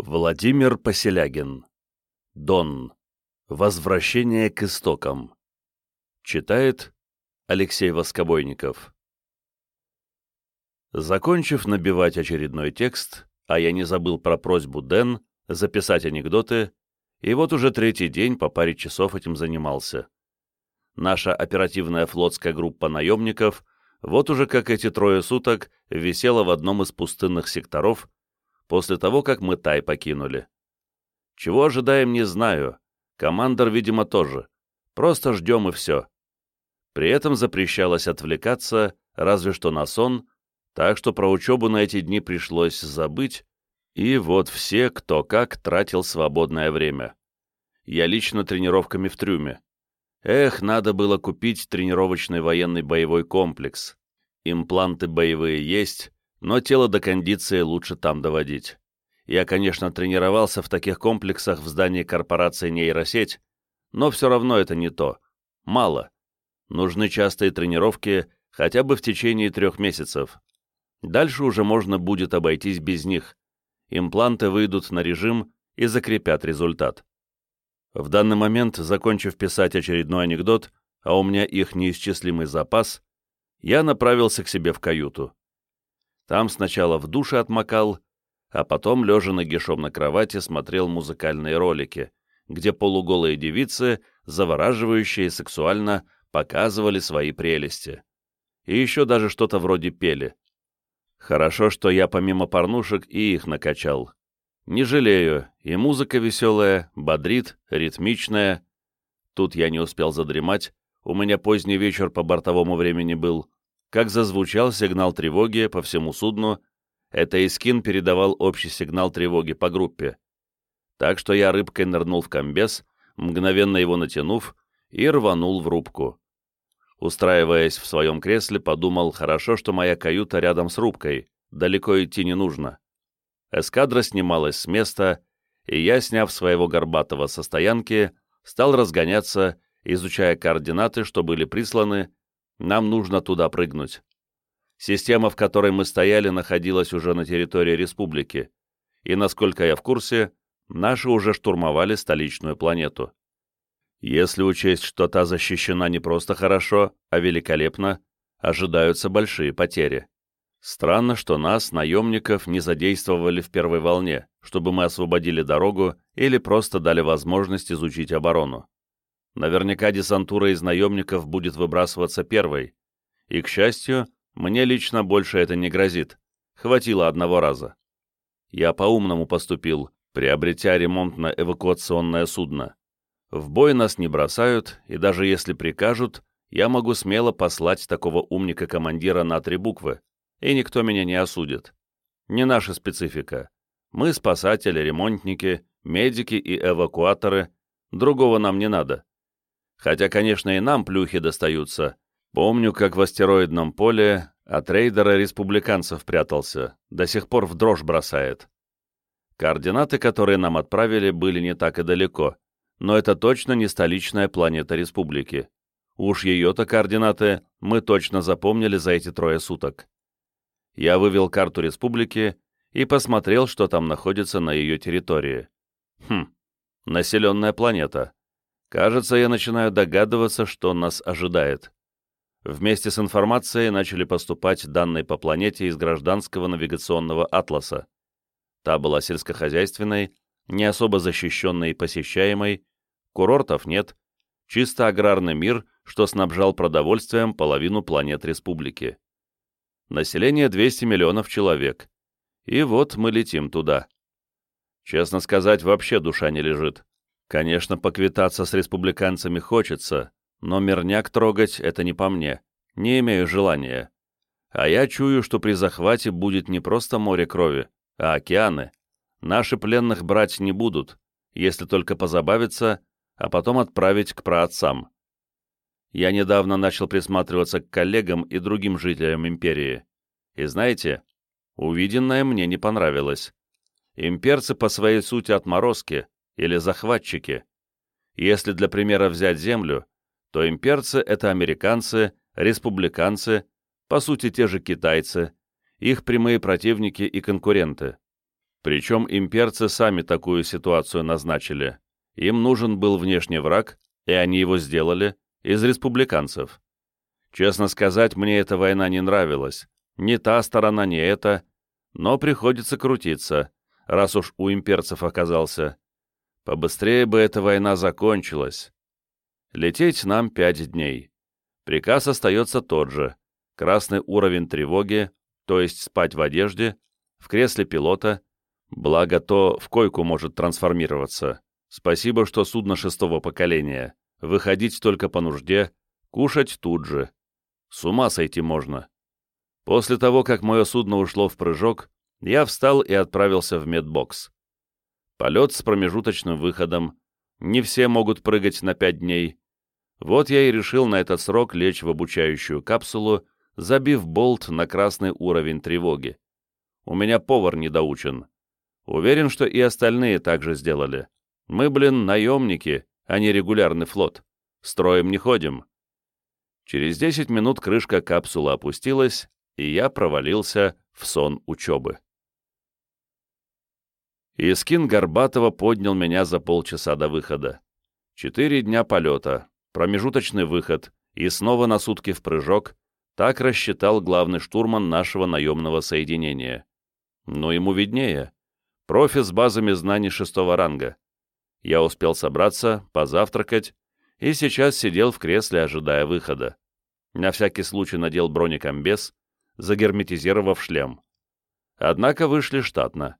Владимир Поселягин. Дон. Возвращение к истокам. Читает Алексей Воскобойников. Закончив набивать очередной текст, а я не забыл про просьбу Дэн записать анекдоты, и вот уже третий день по паре часов этим занимался. Наша оперативная флотская группа наемников вот уже как эти трое суток висела в одном из пустынных секторов, после того, как мы Тай покинули. Чего ожидаем, не знаю. Командор, видимо, тоже. Просто ждем и все. При этом запрещалось отвлекаться, разве что на сон, так что про учебу на эти дни пришлось забыть, и вот все, кто как, тратил свободное время. Я лично тренировками в трюме. Эх, надо было купить тренировочный военный боевой комплекс. Импланты боевые есть, но тело до кондиции лучше там доводить. Я, конечно, тренировался в таких комплексах в здании корпорации «Нейросеть», но все равно это не то. Мало. Нужны частые тренировки хотя бы в течение трех месяцев. Дальше уже можно будет обойтись без них. Импланты выйдут на режим и закрепят результат. В данный момент, закончив писать очередной анекдот, а у меня их неисчислимый запас, я направился к себе в каюту. Там сначала в душе отмокал, а потом, лежа нагишом на кровати, смотрел музыкальные ролики, где полуголые девицы, завораживающие сексуально, показывали свои прелести. И еще даже что-то вроде пели. Хорошо, что я помимо порнушек и их накачал. Не жалею, и музыка веселая, бодрит, ритмичная. Тут я не успел задремать, у меня поздний вечер по бортовому времени был, как зазвучал сигнал тревоги по всему судну, это Искин передавал общий сигнал тревоги по группе. Так что я рыбкой нырнул в комбез, мгновенно его натянув, и рванул в рубку. Устраиваясь в своем кресле, подумал, хорошо, что моя каюта рядом с рубкой, далеко идти не нужно. Эскадра снималась с места, и я, сняв своего горбатого со стоянки, стал разгоняться, изучая координаты, что были присланы, нам нужно туда прыгнуть. Система, в которой мы стояли, находилась уже на территории республики, и, насколько я в курсе, наши уже штурмовали столичную планету. Если учесть, что та защищена не просто хорошо, а великолепно, ожидаются большие потери. Странно, что нас, наемников, не задействовали в первой волне, чтобы мы освободили дорогу или просто дали возможность изучить оборону. Наверняка десантура из наемников будет выбрасываться первой. И, к счастью, мне лично больше это не грозит. Хватило одного раза. Я по-умному поступил, приобретя ремонтно-эвакуационное судно. В бой нас не бросают, и даже если прикажут, я могу смело послать такого умника-командира на три буквы, и никто меня не осудит. Не наша специфика. Мы спасатели, ремонтники, медики и эвакуаторы, другого нам не надо. Хотя, конечно, и нам плюхи достаются. Помню, как в астероидном поле от рейдера республиканцев прятался, до сих пор в дрожь бросает. Координаты, которые нам отправили, были не так и далеко, но это точно не столичная планета республики. Уж ее-то координаты мы точно запомнили за эти трое суток. Я вывел карту республики и посмотрел, что там находится на ее территории. Хм, населенная планета. Кажется, я начинаю догадываться, что нас ожидает. Вместе с информацией начали поступать данные по планете из гражданского навигационного атласа. Та была сельскохозяйственной, не особо защищенной и посещаемой, курортов нет, чисто аграрный мир, что снабжал продовольствием половину планет республики. Население 200 миллионов человек. И вот мы летим туда. Честно сказать, вообще душа не лежит. Конечно, поквитаться с республиканцами хочется, но мирняк трогать — это не по мне. Не имею желания. А я чую, что при захвате будет не просто море крови, а океаны. Наши пленных брать не будут, если только позабавиться, а потом отправить к праотцам. Я недавно начал присматриваться к коллегам и другим жителям империи. И знаете, увиденное мне не понравилось. Имперцы по своей сути отморозки, или захватчики. Если для примера взять землю, то имперцы — это американцы, республиканцы, по сути те же китайцы, их прямые противники и конкуренты. Причем имперцы сами такую ситуацию назначили. Им нужен был внешний враг, и они его сделали, из республиканцев. Честно сказать, мне эта война не нравилась. Ни та сторона, ни эта. Но приходится крутиться, раз уж у имперцев оказался. Побыстрее бы эта война закончилась. Лететь нам пять дней. Приказ остается тот же. Красный уровень тревоги, то есть спать в одежде, в кресле пилота, благо то в койку может трансформироваться. Спасибо, что судно шестого поколения. Выходить только по нужде, кушать тут же. С ума сойти можно. После того, как мое судно ушло в прыжок, я встал и отправился в медбокс. Полет с промежуточным выходом. Не все могут прыгать на пять дней. Вот я и решил на этот срок лечь в обучающую капсулу, забив болт на красный уровень тревоги. У меня повар недоучен. Уверен, что и остальные так же сделали. Мы, блин, наемники, а не регулярный флот. Строем не ходим. Через 10 минут крышка капсулы опустилась, и я провалился в сон учебы. Искин Горбатова поднял меня за полчаса до выхода. Четыре дня полета, промежуточный выход и снова на сутки в прыжок, так рассчитал главный штурман нашего наемного соединения. Но ему виднее. Профи с базами знаний шестого ранга. Я успел собраться, позавтракать, и сейчас сидел в кресле, ожидая выхода. На всякий случай надел бронекомбез, загерметизировав шлем. Однако вышли штатно.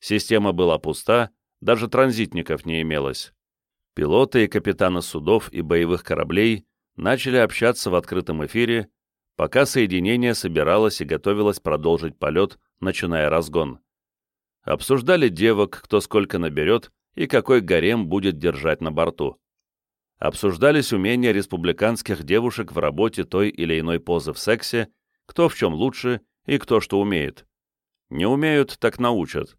Система была пуста, даже транзитников не имелось. Пилоты и капитаны судов и боевых кораблей начали общаться в открытом эфире, пока соединение собиралось и готовилось продолжить полет, начиная разгон. Обсуждали девок, кто сколько наберет и какой гарем будет держать на борту. Обсуждались умения республиканских девушек в работе той или иной позы в сексе, кто в чем лучше и кто что умеет. Не умеют, так научат.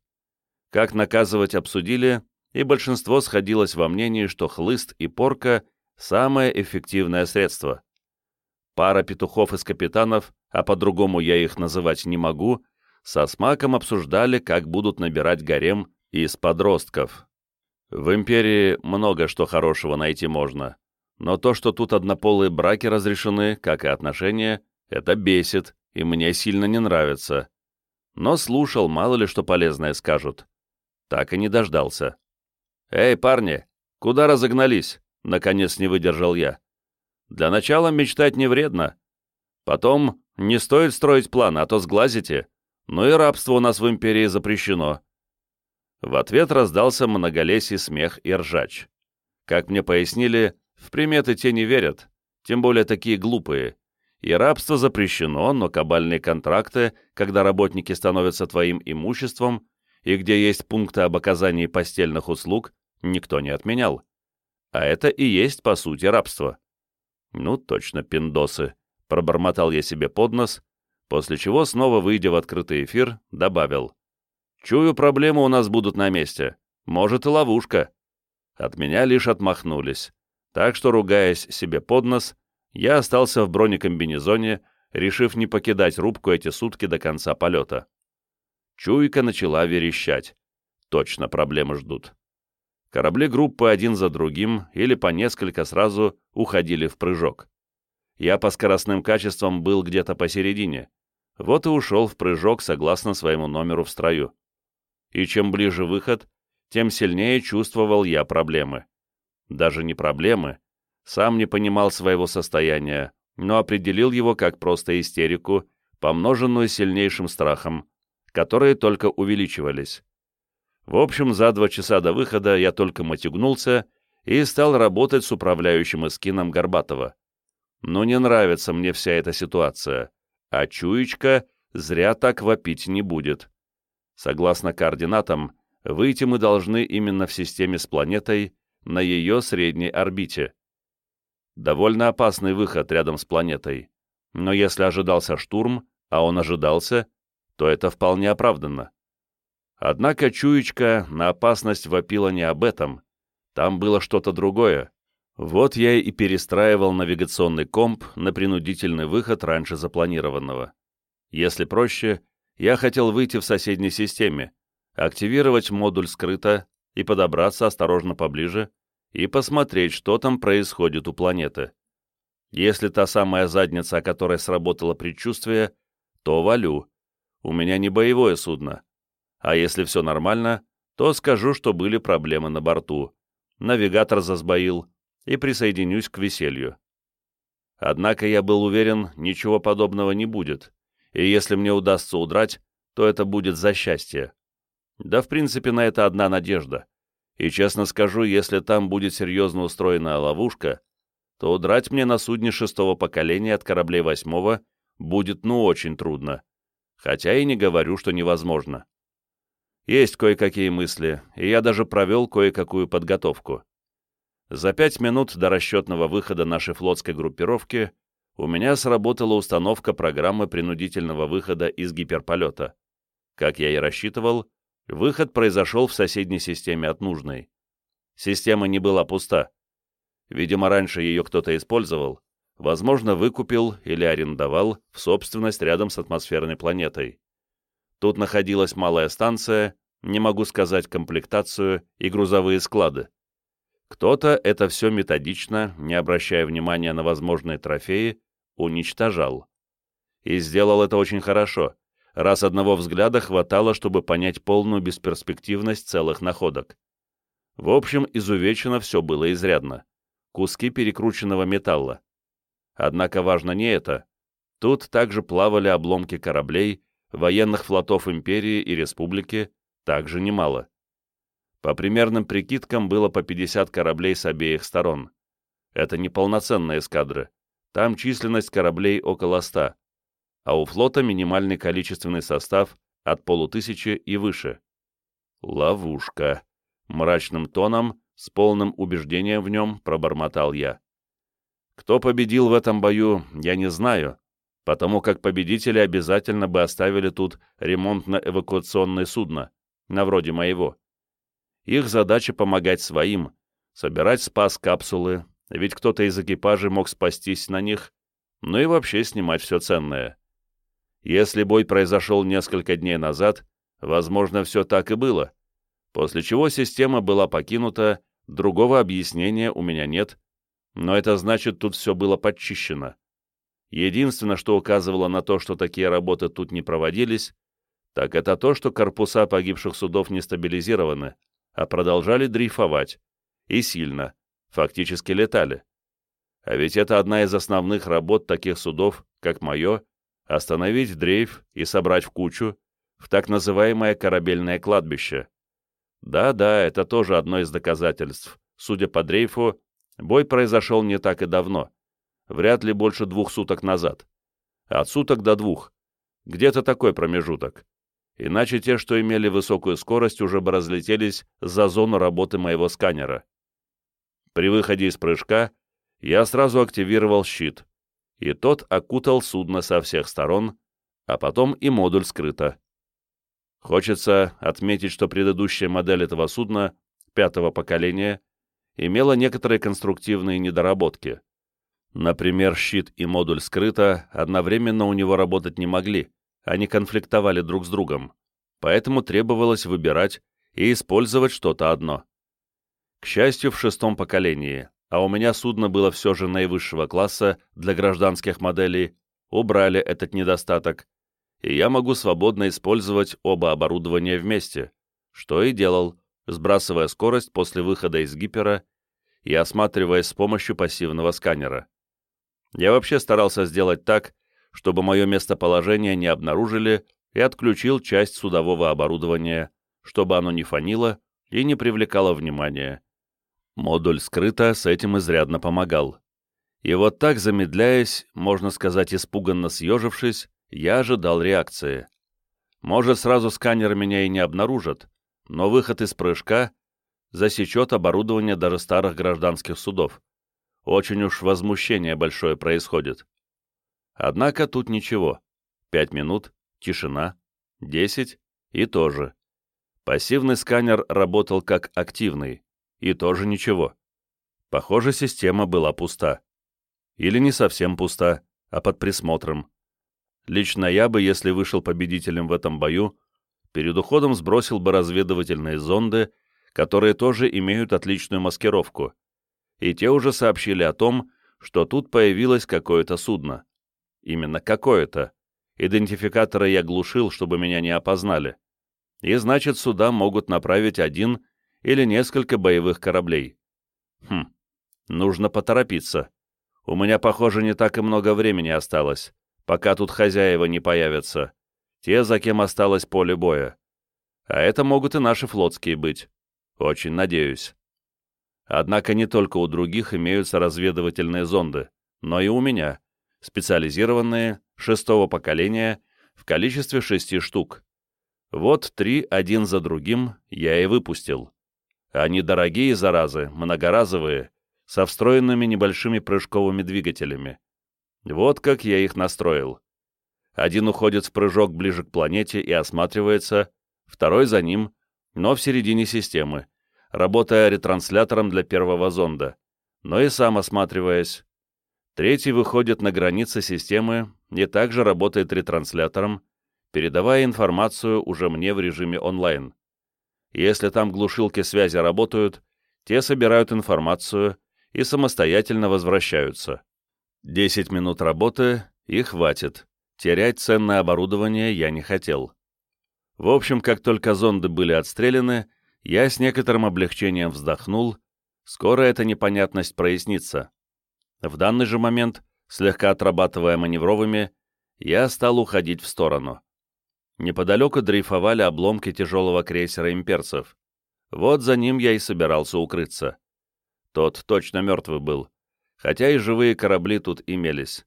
Как наказывать обсудили, и большинство сходилось во мнении, что хлыст и порка – самое эффективное средство. Пара петухов из капитанов, а по-другому я их называть не могу, со смаком обсуждали, как будут набирать гарем из подростков. В империи много что хорошего найти можно, но то, что тут однополые браки разрешены, как и отношения, это бесит и мне сильно не нравится. Но слушал, мало ли что полезное скажут. Так и не дождался. «Эй, парни, куда разогнались?» — наконец не выдержал я. «Для начала мечтать не вредно. Потом не стоит строить план, а то сглазите. Ну и рабство у нас в империи запрещено. В ответ раздался многолесий смех и ржач. Как мне пояснили, в приметы те не верят, тем более такие глупые. И рабство запрещено, но кабальные контракты, когда работники становятся твоим имуществом, и где есть пункты об оказании постельных услуг, никто не отменял. А это и есть, по сути, рабство. Ну, точно, пиндосы, пробормотал я себе под нос, после чего, снова выйдя в открытый эфир, добавил. Чую, проблемы у нас будут на месте. Может, и ловушка. От меня лишь отмахнулись. Так что, ругаясь себе под нос, я остался в бронекомбинезоне, решив не покидать рубку эти сутки до конца полета. Чуйка начала верещать. Точно проблемы ждут. Корабли группы один за другим или по несколько сразу уходили в прыжок. Я по скоростным качествам был где-то посередине. Вот и ушел в прыжок согласно своему номеру в строю и чем ближе выход, тем сильнее чувствовал я проблемы. Даже не проблемы, сам не понимал своего состояния, но определил его как просто истерику, помноженную сильнейшим страхом, которые только увеличивались. В общем, за два часа до выхода я только мотягнулся и стал работать с управляющим эскином Горбатова. Но не нравится мне вся эта ситуация, а чуечка зря так вопить не будет. Согласно координатам, выйти мы должны именно в системе с планетой на ее средней орбите. Довольно опасный выход рядом с планетой, но если ожидался штурм, а он ожидался, то это вполне оправданно. Однако чуечка на опасность вопила не об этом, там было что-то другое. Вот я и перестраивал навигационный комп на принудительный выход раньше запланированного. Если проще, я хотел выйти в соседней системе, активировать модуль скрыто и подобраться осторожно поближе и посмотреть, что там происходит у планеты. Если та самая задница, о которой сработало предчувствие, то валю. У меня не боевое судно. А если все нормально, то скажу, что были проблемы на борту. Навигатор засбоил и присоединюсь к веселью. Однако я был уверен, ничего подобного не будет, и если мне удастся удрать, то это будет за счастье. Да, в принципе, на это одна надежда. И честно скажу, если там будет серьезно устроенная ловушка, то удрать мне на судне шестого поколения от кораблей восьмого будет ну очень трудно. Хотя и не говорю, что невозможно. Есть кое-какие мысли, и я даже провел кое-какую подготовку. За пять минут до расчетного выхода нашей флотской группировки у меня сработала установка программы принудительного выхода из гиперполета. Как я и рассчитывал, выход произошел в соседней системе от нужной. Система не была пуста. Видимо, раньше ее кто-то использовал, возможно, выкупил или арендовал в собственность рядом с атмосферной планетой. Тут находилась малая станция, не могу сказать комплектацию и грузовые склады. Кто-то это все методично, не обращая внимания на возможные трофеи, уничтожал. И сделал это очень хорошо, раз одного взгляда хватало, чтобы понять полную бесперспективность целых находок. В общем, изувечено все было изрядно. Куски перекрученного металла. Однако важно не это. Тут также плавали обломки кораблей, военных флотов Империи и Республики, также немало. По примерным прикидкам было по 50 кораблей с обеих сторон. Это не полноценные эскадры. Там численность кораблей около 100, а у флота минимальный количественный состав от полутысячи и выше. Ловушка. Мрачным тоном, с полным убеждением в нем, пробормотал я. Кто победил в этом бою, я не знаю, потому как победители обязательно бы оставили тут ремонтно-эвакуационное судно, на вроде моего. Их задача помогать своим, собирать спас-капсулы, ведь кто-то из экипажей мог спастись на них, ну и вообще снимать все ценное. Если бой произошел несколько дней назад, возможно, все так и было, после чего система была покинута, другого объяснения у меня нет, но это значит, тут все было подчищено. Единственное, что указывало на то, что такие работы тут не проводились, так это то, что корпуса погибших судов не стабилизированы, а продолжали дрейфовать. И сильно. Фактически летали. А ведь это одна из основных работ таких судов, как мое, остановить дрейф и собрать в кучу в так называемое корабельное кладбище. Да-да, это тоже одно из доказательств. Судя по дрейфу, бой произошел не так и давно. Вряд ли больше двух суток назад. От суток до двух. Где-то такой промежуток иначе те, что имели высокую скорость, уже бы разлетелись за зону работы моего сканера. При выходе из прыжка я сразу активировал щит, и тот окутал судно со всех сторон, а потом и модуль скрыто. Хочется отметить, что предыдущая модель этого судна, пятого поколения, имела некоторые конструктивные недоработки. Например, щит и модуль скрыто одновременно у него работать не могли, они конфликтовали друг с другом, поэтому требовалось выбирать и использовать что-то одно. К счастью, в шестом поколении, а у меня судно было все же наивысшего класса для гражданских моделей, убрали этот недостаток, и я могу свободно использовать оба оборудования вместе, что и делал, сбрасывая скорость после выхода из гипера и осматриваясь с помощью пассивного сканера. Я вообще старался сделать так, чтобы мое местоположение не обнаружили, и отключил часть судового оборудования, чтобы оно не фонило и не привлекало внимания. Модуль скрыто с этим изрядно помогал. И вот так, замедляясь, можно сказать, испуганно съежившись, я ожидал реакции. Может, сразу сканер меня и не обнаружит, но выход из прыжка засечет оборудование даже старых гражданских судов. Очень уж возмущение большое происходит. Однако тут ничего. Пять минут, тишина, десять и тоже. Пассивный сканер работал как активный, и тоже ничего. Похоже, система была пуста. Или не совсем пуста, а под присмотром. Лично я бы, если вышел победителем в этом бою, перед уходом сбросил бы разведывательные зонды, которые тоже имеют отличную маскировку, и те уже сообщили о том, что тут появилось какое-то судно. Именно какое-то. Идентификаторы я глушил, чтобы меня не опознали. И значит, сюда могут направить один или несколько боевых кораблей. Хм, нужно поторопиться. У меня, похоже, не так и много времени осталось, пока тут хозяева не появятся. Те, за кем осталось поле боя. А это могут и наши флотские быть. Очень надеюсь. Однако не только у других имеются разведывательные зонды, но и у меня, специализированные, шестого поколения, в количестве шести штук. Вот три один за другим я и выпустил. Они дорогие заразы, многоразовые, со встроенными небольшими прыжковыми двигателями. Вот как я их настроил. Один уходит в прыжок ближе к планете и осматривается, второй за ним, но в середине системы, работая ретранслятором для первого зонда, но и сам осматриваясь. Третий выходит на границы системы и также работает ретранслятором, передавая информацию уже мне в режиме онлайн. Если там глушилки связи работают, те собирают информацию и самостоятельно возвращаются. 10 минут работы и хватит. Терять ценное оборудование я не хотел. В общем, как только зонды были отстреляны, я с некоторым облегчением вздохнул, скоро эта непонятность прояснится. В данный же момент, слегка отрабатывая маневровыми, я стал уходить в сторону. Неподалеку дрейфовали обломки тяжелого крейсера имперцев. Вот за ним я и собирался укрыться. Тот точно мертвый был, хотя и живые корабли тут имелись.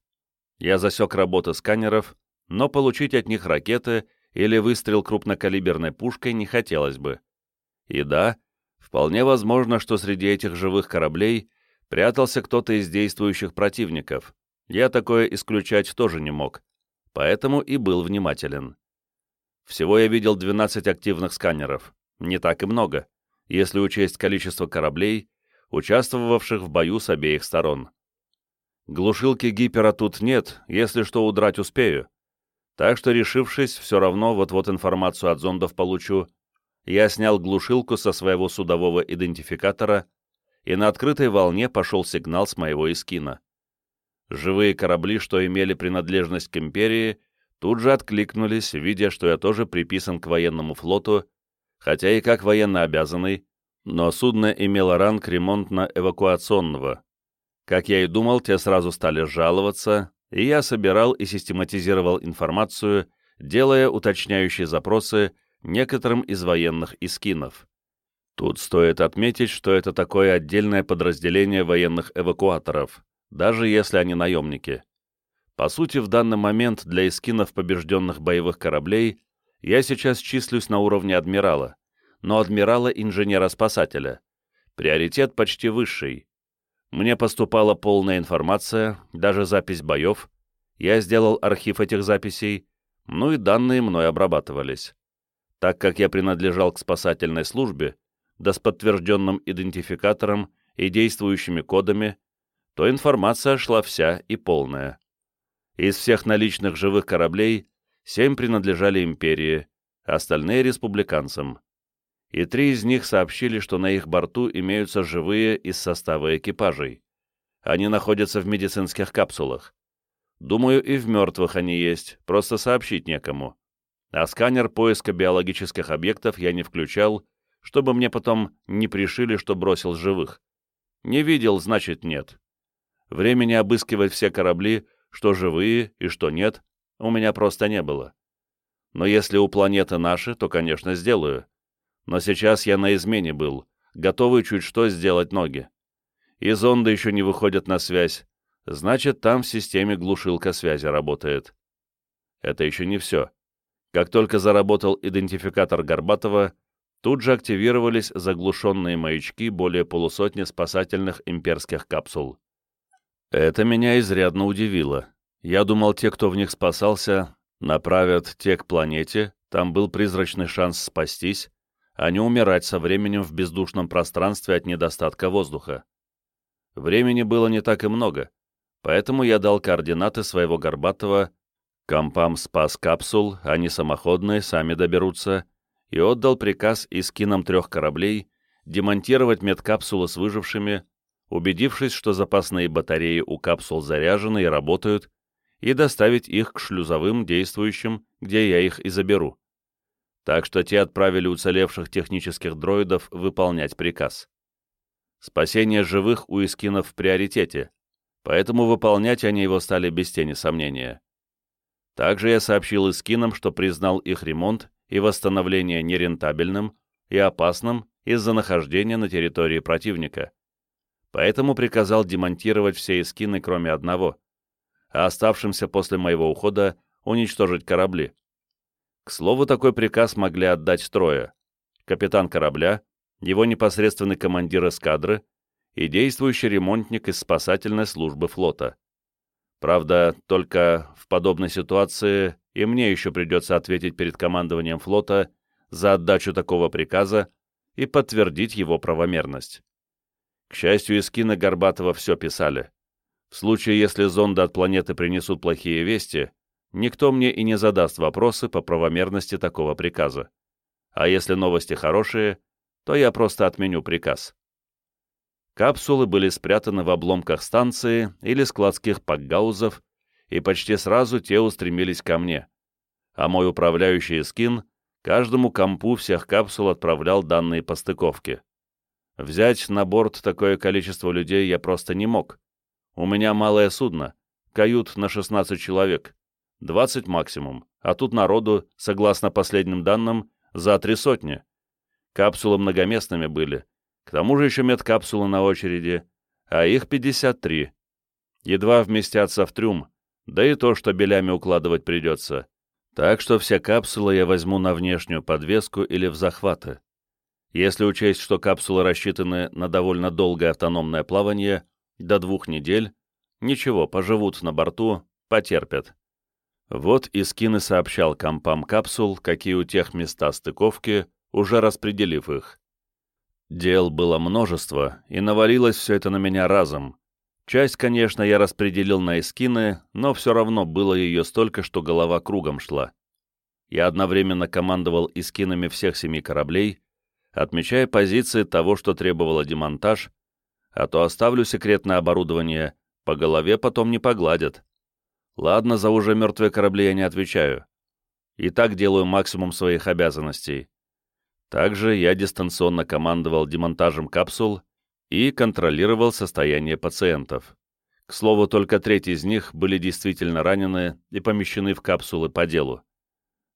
Я засек работы сканеров, но получить от них ракеты или выстрел крупнокалиберной пушкой не хотелось бы. И да, вполне возможно, что среди этих живых кораблей прятался кто-то из действующих противников. Я такое исключать тоже не мог, поэтому и был внимателен. Всего я видел 12 активных сканеров, не так и много, если учесть количество кораблей, участвовавших в бою с обеих сторон. Глушилки гипера тут нет, если что, удрать успею. Так что, решившись, все равно вот-вот информацию от зондов получу, я снял глушилку со своего судового идентификатора, и на открытой волне пошел сигнал с моего эскина. Живые корабли, что имели принадлежность к империи, тут же откликнулись, видя, что я тоже приписан к военному флоту, хотя и как военно обязанный, но судно имело ранг ремонтно-эвакуационного. Как я и думал, те сразу стали жаловаться, и я собирал и систематизировал информацию, делая уточняющие запросы некоторым из военных искинов. Тут стоит отметить, что это такое отдельное подразделение военных эвакуаторов, даже если они наемники. По сути, в данный момент для искинов побежденных боевых кораблей я сейчас числюсь на уровне адмирала, но адмирала-инженера-спасателя. Приоритет почти высший. Мне поступала полная информация, даже запись боев. Я сделал архив этих записей, ну и данные мной обрабатывались. Так как я принадлежал к спасательной службе, да с подтвержденным идентификатором и действующими кодами, то информация шла вся и полная. Из всех наличных живых кораблей семь принадлежали империи, остальные — республиканцам. И три из них сообщили, что на их борту имеются живые из состава экипажей. Они находятся в медицинских капсулах. Думаю, и в мертвых они есть, просто сообщить некому а сканер поиска биологических объектов я не включал, чтобы мне потом не пришили, что бросил живых. Не видел, значит нет. Времени обыскивать все корабли, что живые и что нет, у меня просто не было. Но если у планеты наши, то, конечно, сделаю. Но сейчас я на измене был, готовый чуть что сделать ноги. И зонды еще не выходят на связь, значит, там в системе глушилка связи работает. Это еще не все. Как только заработал идентификатор Горбатова, тут же активировались заглушенные маячки более полусотни спасательных имперских капсул. Это меня изрядно удивило. Я думал, те, кто в них спасался, направят те к планете, там был призрачный шанс спастись, а не умирать со временем в бездушном пространстве от недостатка воздуха. Времени было не так и много, поэтому я дал координаты своего Горбатова Компам спас капсул, они самоходные, сами доберутся, и отдал приказ эскинам трех кораблей демонтировать медкапсулы с выжившими, убедившись, что запасные батареи у капсул заряжены и работают, и доставить их к шлюзовым действующим, где я их и заберу. Так что те отправили уцелевших технических дроидов выполнять приказ. Спасение живых у эскинов в приоритете, поэтому выполнять они его стали без тени сомнения. Также я сообщил эскинам, что признал их ремонт и восстановление нерентабельным и опасным из-за нахождения на территории противника. Поэтому приказал демонтировать все эскины, кроме одного, а оставшимся после моего ухода уничтожить корабли. К слову, такой приказ могли отдать трое. Капитан корабля, его непосредственный командир эскадры и действующий ремонтник из спасательной службы флота. Правда, только в подобной ситуации и мне еще придется ответить перед командованием флота за отдачу такого приказа и подтвердить его правомерность. К счастью, из кино Горбатова все писали. В случае, если зонды от планеты принесут плохие вести, никто мне и не задаст вопросы по правомерности такого приказа. А если новости хорошие, то я просто отменю приказ. Капсулы были спрятаны в обломках станции или складских пакгаузов, и почти сразу те устремились ко мне. А мой управляющий скин каждому компу всех капсул отправлял данные по стыковке. Взять на борт такое количество людей я просто не мог. У меня малое судно, кают на 16 человек, 20 максимум, а тут народу, согласно последним данным, за три сотни. Капсулы многоместными были, к тому же еще медкапсулы на очереди, а их 53. Едва вместятся в трюм, да и то, что белями укладывать придется. Так что все капсулы я возьму на внешнюю подвеску или в захваты. Если учесть, что капсулы рассчитаны на довольно долгое автономное плавание, до двух недель, ничего, поживут на борту, потерпят. Вот и Скины сообщал компам капсул, какие у тех места стыковки, уже распределив их. Дел было множество, и навалилось все это на меня разом, Часть, конечно, я распределил на эскины, но все равно было ее столько, что голова кругом шла. Я одновременно командовал эскинами всех семи кораблей, отмечая позиции того, что требовало демонтаж, а то оставлю секретное оборудование, по голове потом не погладят. Ладно, за уже мертвые корабли я не отвечаю. И так делаю максимум своих обязанностей. Также я дистанционно командовал демонтажем капсул и контролировал состояние пациентов. К слову, только треть из них были действительно ранены и помещены в капсулы по делу.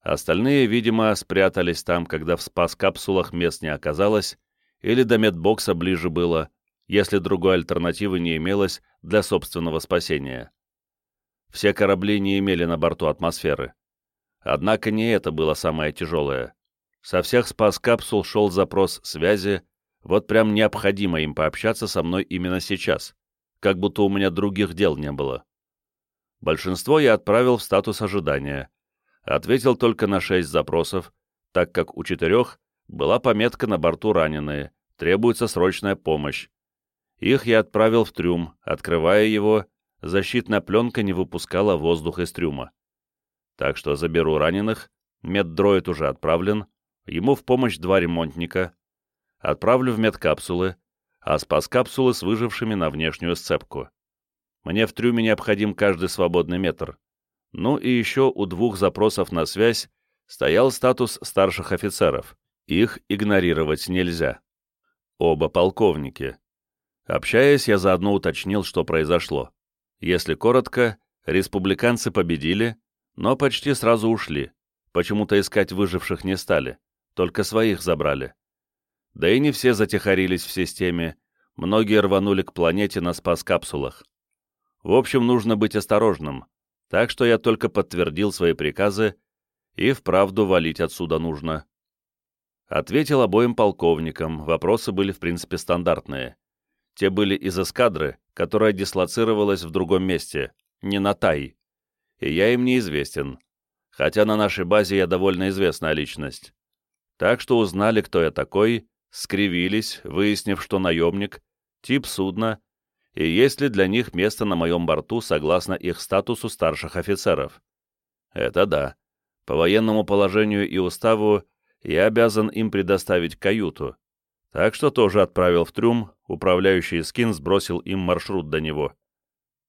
Остальные, видимо, спрятались там, когда в спас-капсулах мест не оказалось, или до медбокса ближе было, если другой альтернативы не имелось для собственного спасения. Все корабли не имели на борту атмосферы. Однако не это было самое тяжелое. Со всех спас-капсул шел запрос связи, вот прям необходимо им пообщаться со мной именно сейчас, как будто у меня других дел не было. Большинство я отправил в статус ожидания. Ответил только на шесть запросов, так как у четырех была пометка на борту раненые, требуется срочная помощь. Их я отправил в трюм, открывая его, защитная пленка не выпускала воздух из трюма. Так что заберу раненых, меддроид уже отправлен, ему в помощь два ремонтника, отправлю в медкапсулы, а спас-капсулы с выжившими на внешнюю сцепку. Мне в трюме необходим каждый свободный метр. Ну и еще у двух запросов на связь стоял статус старших офицеров. Их игнорировать нельзя. Оба полковники. Общаясь, я заодно уточнил, что произошло. Если коротко, республиканцы победили, но почти сразу ушли. Почему-то искать выживших не стали, только своих забрали. Да и не все затихарились в системе, многие рванули к планете на спас-капсулах. В общем, нужно быть осторожным, так что я только подтвердил свои приказы, и вправду валить отсюда нужно. Ответил обоим полковникам, вопросы были в принципе стандартные. Те были из эскадры, которая дислоцировалась в другом месте, не на Тай, и я им неизвестен, хотя на нашей базе я довольно известная личность. Так что узнали, кто я такой, скривились, выяснив, что наемник, тип судна, и есть ли для них место на моем борту согласно их статусу старших офицеров. Это да. По военному положению и уставу я обязан им предоставить каюту, так что тоже отправил в трюм, управляющий скин сбросил им маршрут до него.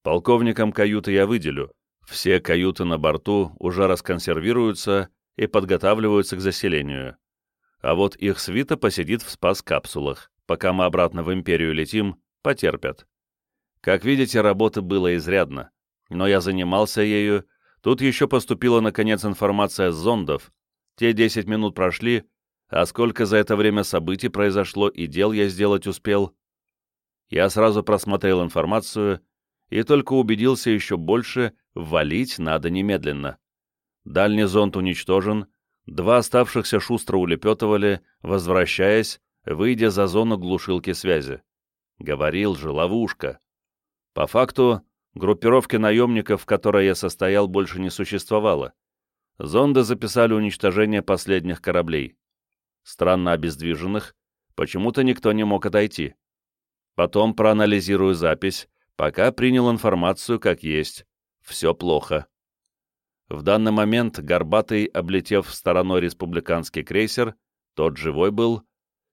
Полковникам каюты я выделю, все каюты на борту уже расконсервируются и подготавливаются к заселению. А вот их свита посидит в спас-капсулах, пока мы обратно в Империю летим, потерпят. Как видите, работы было изрядно, но я занимался ею, тут еще поступила наконец информация с зондов, те 10 минут прошли, а сколько за это время событий произошло и дел я сделать успел. Я сразу просмотрел информацию и только убедился еще больше, валить надо немедленно. Дальний зонд уничтожен, два оставшихся шустро улепетывали, возвращаясь, выйдя за зону глушилки связи. Говорил же, ловушка. По факту, группировки наемников, в которой я состоял, больше не существовало. Зонды записали уничтожение последних кораблей. Странно обездвиженных, почему-то никто не мог отойти. Потом проанализирую запись, пока принял информацию как есть. Все плохо. В данный момент Горбатый, облетев стороной республиканский крейсер, тот живой был,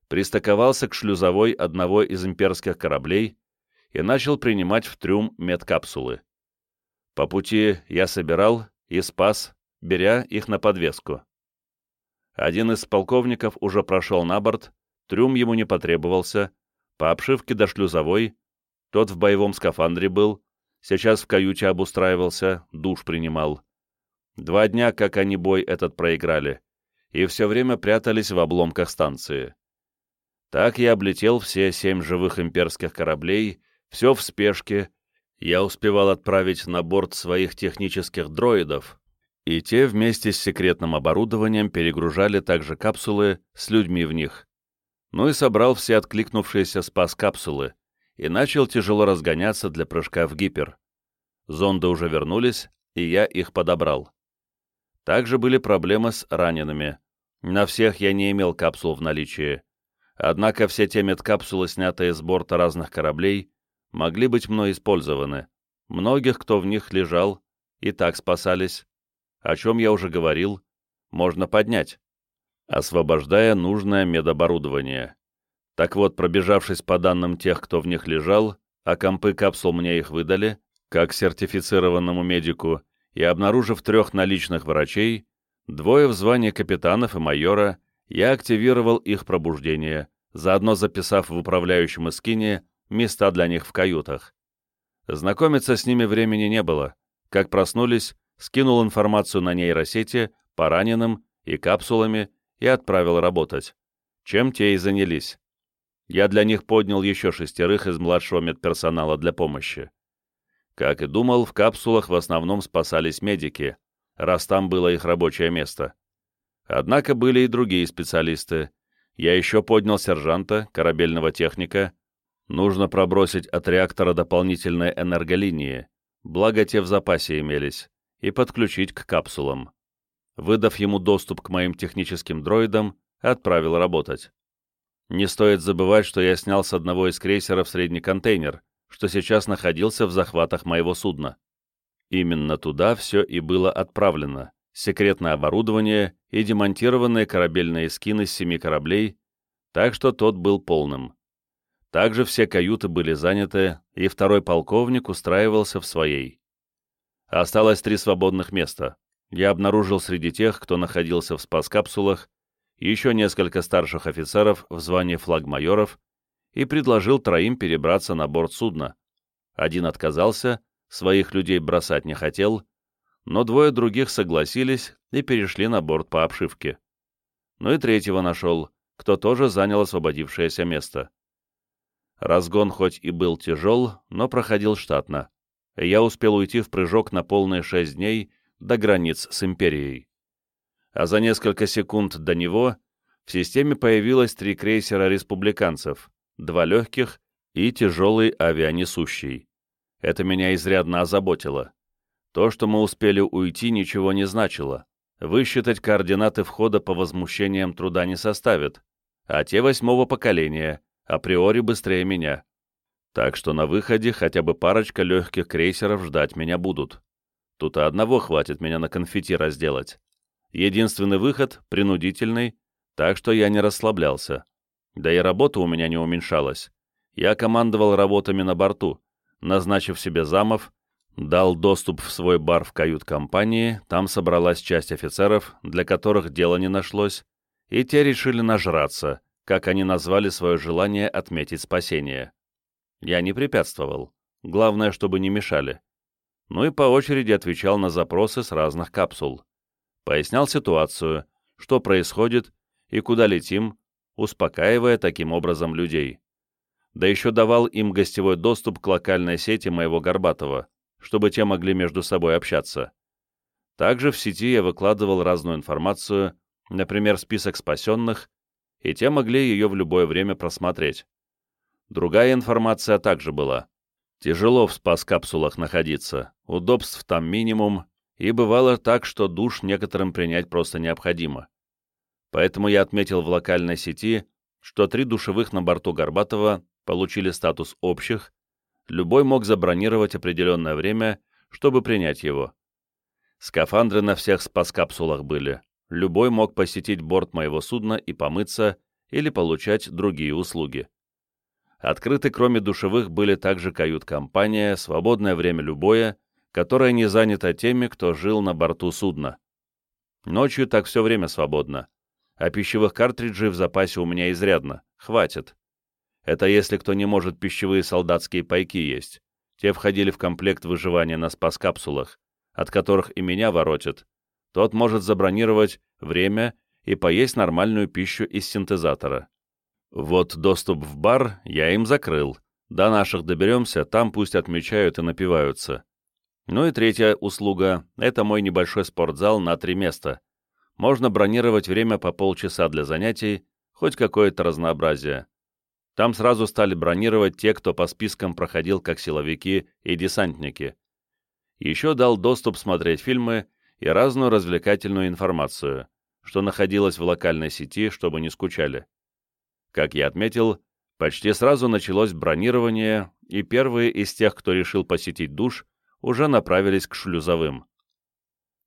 пристыковался к шлюзовой одного из имперских кораблей и начал принимать в трюм медкапсулы. По пути я собирал и спас беря их на подвеску. Один из полковников уже прошел на борт, трюм ему не потребовался, по обшивке до шлюзовой, тот в боевом скафандре был, сейчас в каюте обустраивался, душ принимал. Два дня, как они бой этот проиграли, и все время прятались в обломках станции. Так я облетел все семь живых имперских кораблей, все в спешке, я успевал отправить на борт своих технических дроидов, и те вместе с секретным оборудованием перегружали также капсулы с людьми в них. Ну и собрал все откликнувшиеся спас-капсулы и начал тяжело разгоняться для прыжка в гипер. Зонды уже вернулись, и я их подобрал. Также были проблемы с ранеными. На всех я не имел капсул в наличии. Однако все те медкапсулы, снятые с борта разных кораблей, могли быть мной использованы. Многих, кто в них лежал, и так спасались о чем я уже говорил, можно поднять, освобождая нужное медоборудование. Так вот, пробежавшись по данным тех, кто в них лежал, а компы капсул мне их выдали, как сертифицированному медику, и обнаружив трех наличных врачей, двое в звании капитанов и майора, я активировал их пробуждение, заодно записав в управляющем эскине места для них в каютах. Знакомиться с ними времени не было. Как проснулись, скинул информацию на нейросети по раненым и капсулами и отправил работать, чем те и занялись. Я для них поднял еще шестерых из младшего медперсонала для помощи. Как и думал, в капсулах в основном спасались медики, раз там было их рабочее место. Однако были и другие специалисты. Я еще поднял сержанта, корабельного техника. Нужно пробросить от реактора дополнительные энерголинии, благо те в запасе имелись и подключить к капсулам. Выдав ему доступ к моим техническим дроидам, отправил работать. Не стоит забывать, что я снял с одного из крейсеров средний контейнер, что сейчас находился в захватах моего судна. Именно туда все и было отправлено. Секретное оборудование и демонтированные корабельные скины с семи кораблей, так что тот был полным. Также все каюты были заняты, и второй полковник устраивался в своей. Осталось три свободных места. Я обнаружил среди тех, кто находился в спас-капсулах, еще несколько старших офицеров в звании флагмайоров и предложил троим перебраться на борт судна. Один отказался, своих людей бросать не хотел, но двое других согласились и перешли на борт по обшивке. Ну и третьего нашел, кто тоже занял освободившееся место. Разгон хоть и был тяжел, но проходил штатно я успел уйти в прыжок на полные шесть дней до границ с Империей. А за несколько секунд до него в системе появилось три крейсера республиканцев, два легких и тяжелый авианесущий. Это меня изрядно озаботило. То, что мы успели уйти, ничего не значило. Высчитать координаты входа по возмущениям труда не составит, а те восьмого поколения априори быстрее меня. Так что на выходе хотя бы парочка легких крейсеров ждать меня будут. Тут и одного хватит меня на конфетти разделать. Единственный выход, принудительный, Так что я не расслаблялся. Да и работа у меня не уменьшалась. Я командовал работами на борту, назначив себе замов, дал доступ в свой бар в кают-компании, там собралась часть офицеров, для которых дела не нашлось, и те решили нажраться, как они назвали свое желание отметить спасение. Я не препятствовал. Главное, чтобы не мешали. Ну и по очереди отвечал на запросы с разных капсул. Пояснял ситуацию, что происходит и куда летим, успокаивая таким образом людей. Да еще давал им гостевой доступ к локальной сети моего Горбатова, чтобы те могли между собой общаться. Также в сети я выкладывал разную информацию, например, список спасенных, и те могли ее в любое время просмотреть. Другая информация также была. Тяжело в спас-капсулах находиться, удобств там минимум, и бывало так, что душ некоторым принять просто необходимо. Поэтому я отметил в локальной сети, что три душевых на борту Горбатова получили статус общих, любой мог забронировать определенное время, чтобы принять его. Скафандры на всех спас-капсулах были, любой мог посетить борт моего судна и помыться или получать другие услуги. Открыты кроме душевых были также кают-компания, свободное время любое, которое не занято теми, кто жил на борту судна. Ночью так все время свободно, а пищевых картриджей в запасе у меня изрядно, хватит. Это если кто не может пищевые солдатские пайки есть. Те входили в комплект выживания на спас-капсулах, от которых и меня воротят. Тот может забронировать время и поесть нормальную пищу из синтезатора. Вот доступ в бар я им закрыл. До наших доберемся, там пусть отмечают и напиваются. Ну и третья услуга — это мой небольшой спортзал на три места. Можно бронировать время по полчаса для занятий, хоть какое-то разнообразие. Там сразу стали бронировать те, кто по спискам проходил как силовики и десантники. Еще дал доступ смотреть фильмы и разную развлекательную информацию, что находилось в локальной сети, чтобы не скучали. Как я отметил, почти сразу началось бронирование, и первые из тех, кто решил посетить душ, уже направились к шлюзовым.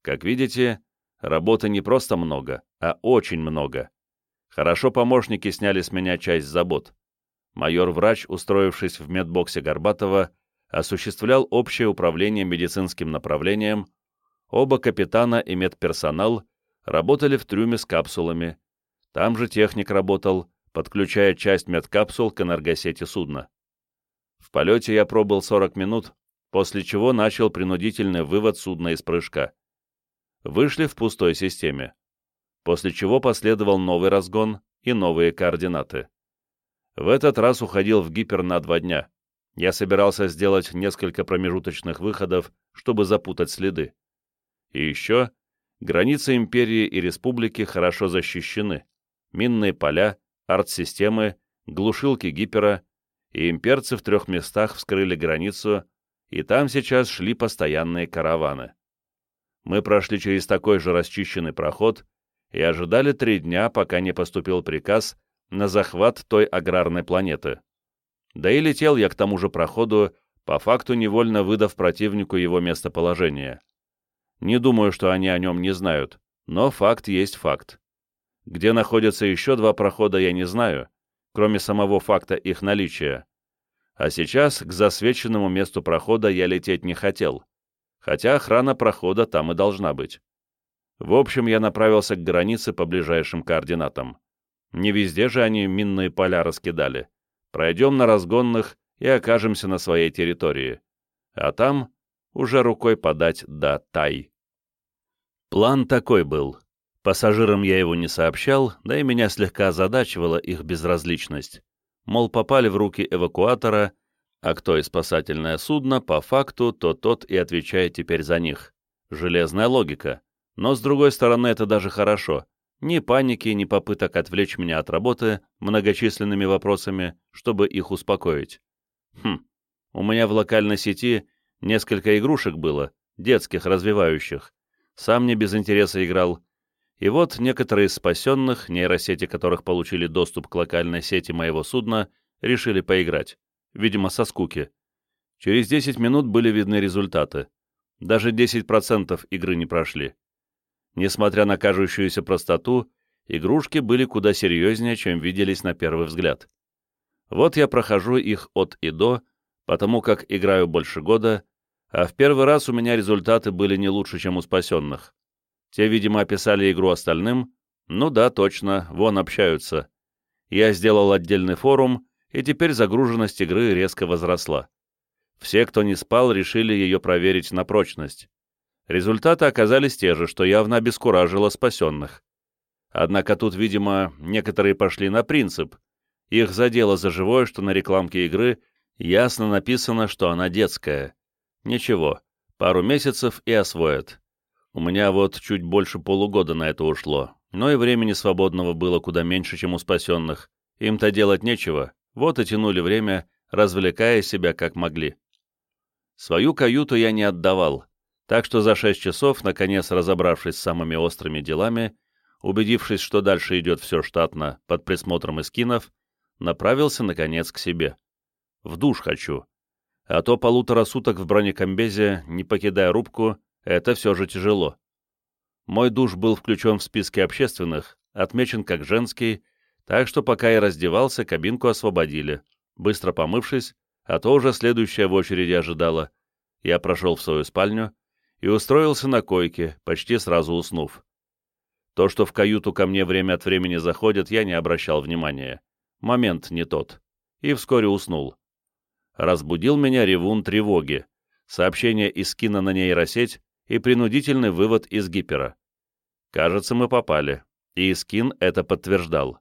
Как видите, работы не просто много, а очень много. Хорошо помощники сняли с меня часть забот. Майор-врач, устроившись в медбоксе Горбатова, осуществлял общее управление медицинским направлением, оба капитана и медперсонал работали в трюме с капсулами, там же техник работал, подключая часть медкапсул к энергосети судна. В полете я пробыл 40 минут, после чего начал принудительный вывод судна из прыжка. Вышли в пустой системе, после чего последовал новый разгон и новые координаты. В этот раз уходил в гипер на два дня. Я собирался сделать несколько промежуточных выходов, чтобы запутать следы. И еще, границы империи и республики хорошо защищены. Минные поля, арт-системы, глушилки гипера, и имперцы в трех местах вскрыли границу, и там сейчас шли постоянные караваны. Мы прошли через такой же расчищенный проход и ожидали три дня, пока не поступил приказ на захват той аграрной планеты. Да и летел я к тому же проходу, по факту невольно выдав противнику его местоположение. Не думаю, что они о нем не знают, но факт есть факт. Где находятся еще два прохода, я не знаю, кроме самого факта их наличия. А сейчас к засвеченному месту прохода я лететь не хотел, хотя охрана прохода там и должна быть. В общем, я направился к границе по ближайшим координатам. Не везде же они минные поля раскидали. Пройдем на разгонных и окажемся на своей территории. А там уже рукой подать до Тай. План такой был. Пассажирам я его не сообщал, да и меня слегка озадачивала их безразличность. Мол, попали в руки эвакуатора, а кто и спасательное судно, по факту, то тот и отвечает теперь за них. Железная логика. Но, с другой стороны, это даже хорошо. Ни паники, ни попыток отвлечь меня от работы многочисленными вопросами, чтобы их успокоить. Хм, у меня в локальной сети несколько игрушек было, детских, развивающих. Сам не без интереса играл, и вот некоторые из спасенных, нейросети которых получили доступ к локальной сети моего судна, решили поиграть. Видимо, со скуки. Через 10 минут были видны результаты. Даже 10% игры не прошли. Несмотря на кажущуюся простоту, игрушки были куда серьезнее, чем виделись на первый взгляд. Вот я прохожу их от и до, потому как играю больше года, а в первый раз у меня результаты были не лучше, чем у спасенных. Те, видимо, описали игру остальным. Ну да, точно, вон общаются. Я сделал отдельный форум, и теперь загруженность игры резко возросла. Все, кто не спал, решили ее проверить на прочность. Результаты оказались те же, что явно обескуражило спасенных. Однако тут, видимо, некоторые пошли на принцип. Их задело за живое, что на рекламке игры ясно написано, что она детская. Ничего, пару месяцев и освоят. У меня вот чуть больше полугода на это ушло, но и времени свободного было куда меньше, чем у спасенных. Им-то делать нечего, вот и тянули время, развлекая себя как могли. Свою каюту я не отдавал, так что за шесть часов, наконец разобравшись с самыми острыми делами, убедившись, что дальше идет все штатно, под присмотром эскинов, направился, наконец, к себе. В душ хочу. А то полутора суток в бронекомбезе, не покидая рубку, это все же тяжело. Мой душ был включен в списке общественных, отмечен как женский, так что пока я раздевался, кабинку освободили. Быстро помывшись, а то уже следующая в очереди ожидала, я прошел в свою спальню и устроился на койке, почти сразу уснув. То, что в каюту ко мне время от времени заходят, я не обращал внимания. Момент не тот. И вскоре уснул разбудил меня ревун тревоги, сообщение из кино на нейросеть и принудительный вывод из гипера. Кажется, мы попали, и Искин это подтверждал.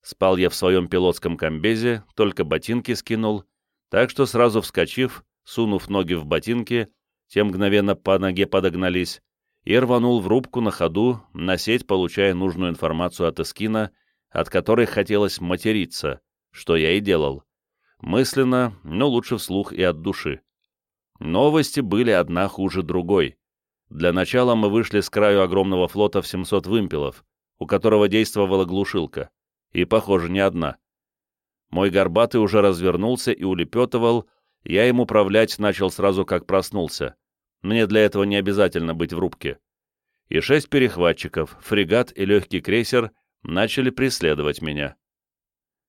Спал я в своем пилотском комбезе, только ботинки скинул, так что сразу вскочив, сунув ноги в ботинки, те мгновенно по ноге подогнались, и рванул в рубку на ходу, на сеть получая нужную информацию от Искина, от которой хотелось материться, что я и делал мысленно, но лучше вслух и от души. Новости были одна хуже другой. Для начала мы вышли с краю огромного флота в 700 вымпелов, у которого действовала глушилка, и, похоже, не одна. Мой горбатый уже развернулся и улепетывал, я им управлять начал сразу, как проснулся. Мне для этого не обязательно быть в рубке. И шесть перехватчиков, фрегат и легкий крейсер начали преследовать меня.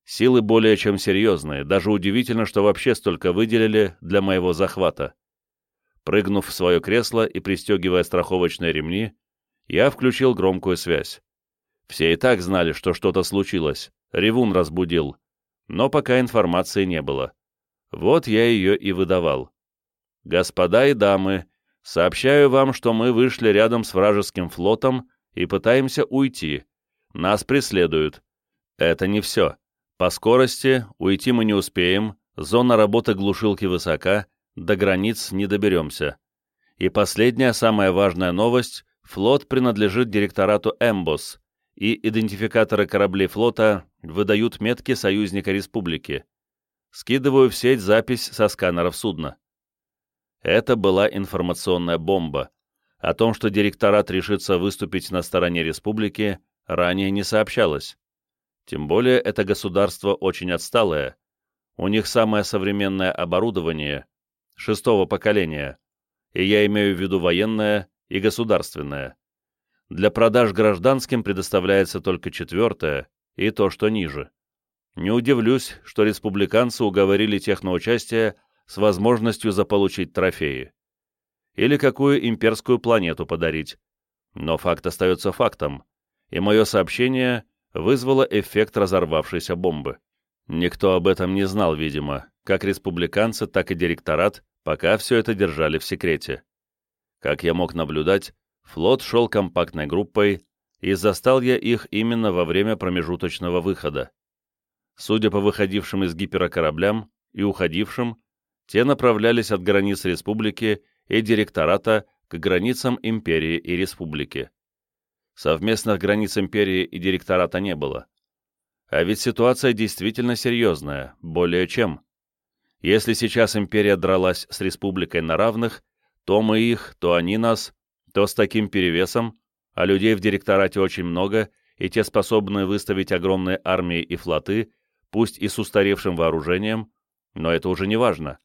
Силы более чем серьезные, даже удивительно, что вообще столько выделили для моего захвата. Прыгнув в свое кресло и пристегивая страховочные ремни, я включил громкую связь. Все и так знали, что что-то случилось, ревун разбудил, но пока информации не было. Вот я ее и выдавал. «Господа и дамы, сообщаю вам, что мы вышли рядом с вражеским флотом и пытаемся уйти. Нас преследуют. Это не все. По скорости уйти мы не успеем, зона работы глушилки высока, до границ не доберемся. И последняя, самая важная новость — флот принадлежит директорату «Эмбос», и идентификаторы кораблей флота выдают метки союзника республики. Скидываю в сеть запись со сканеров судна. Это была информационная бомба. О том, что директорат решится выступить на стороне республики, ранее не сообщалось. Тем более это государство очень отсталое. У них самое современное оборудование, шестого поколения, и я имею в виду военное и государственное. Для продаж гражданским предоставляется только четвертое, и то, что ниже. Не удивлюсь, что республиканцы уговорили техноучастие с возможностью заполучить трофеи. Или какую имперскую планету подарить. Но факт остается фактом, и мое сообщение вызвало эффект разорвавшейся бомбы. Никто об этом не знал, видимо, как республиканцы, так и директорат, пока все это держали в секрете. Как я мог наблюдать, флот шел компактной группой, и застал я их именно во время промежуточного выхода. Судя по выходившим из гипера кораблям и уходившим, те направлялись от границ республики и директората к границам империи и республики. Совместных границ империи и директората не было. А ведь ситуация действительно серьезная, более чем. Если сейчас империя дралась с республикой на равных, то мы их, то они нас, то с таким перевесом, а людей в директорате очень много, и те способны выставить огромные армии и флоты, пусть и с устаревшим вооружением, но это уже не важно.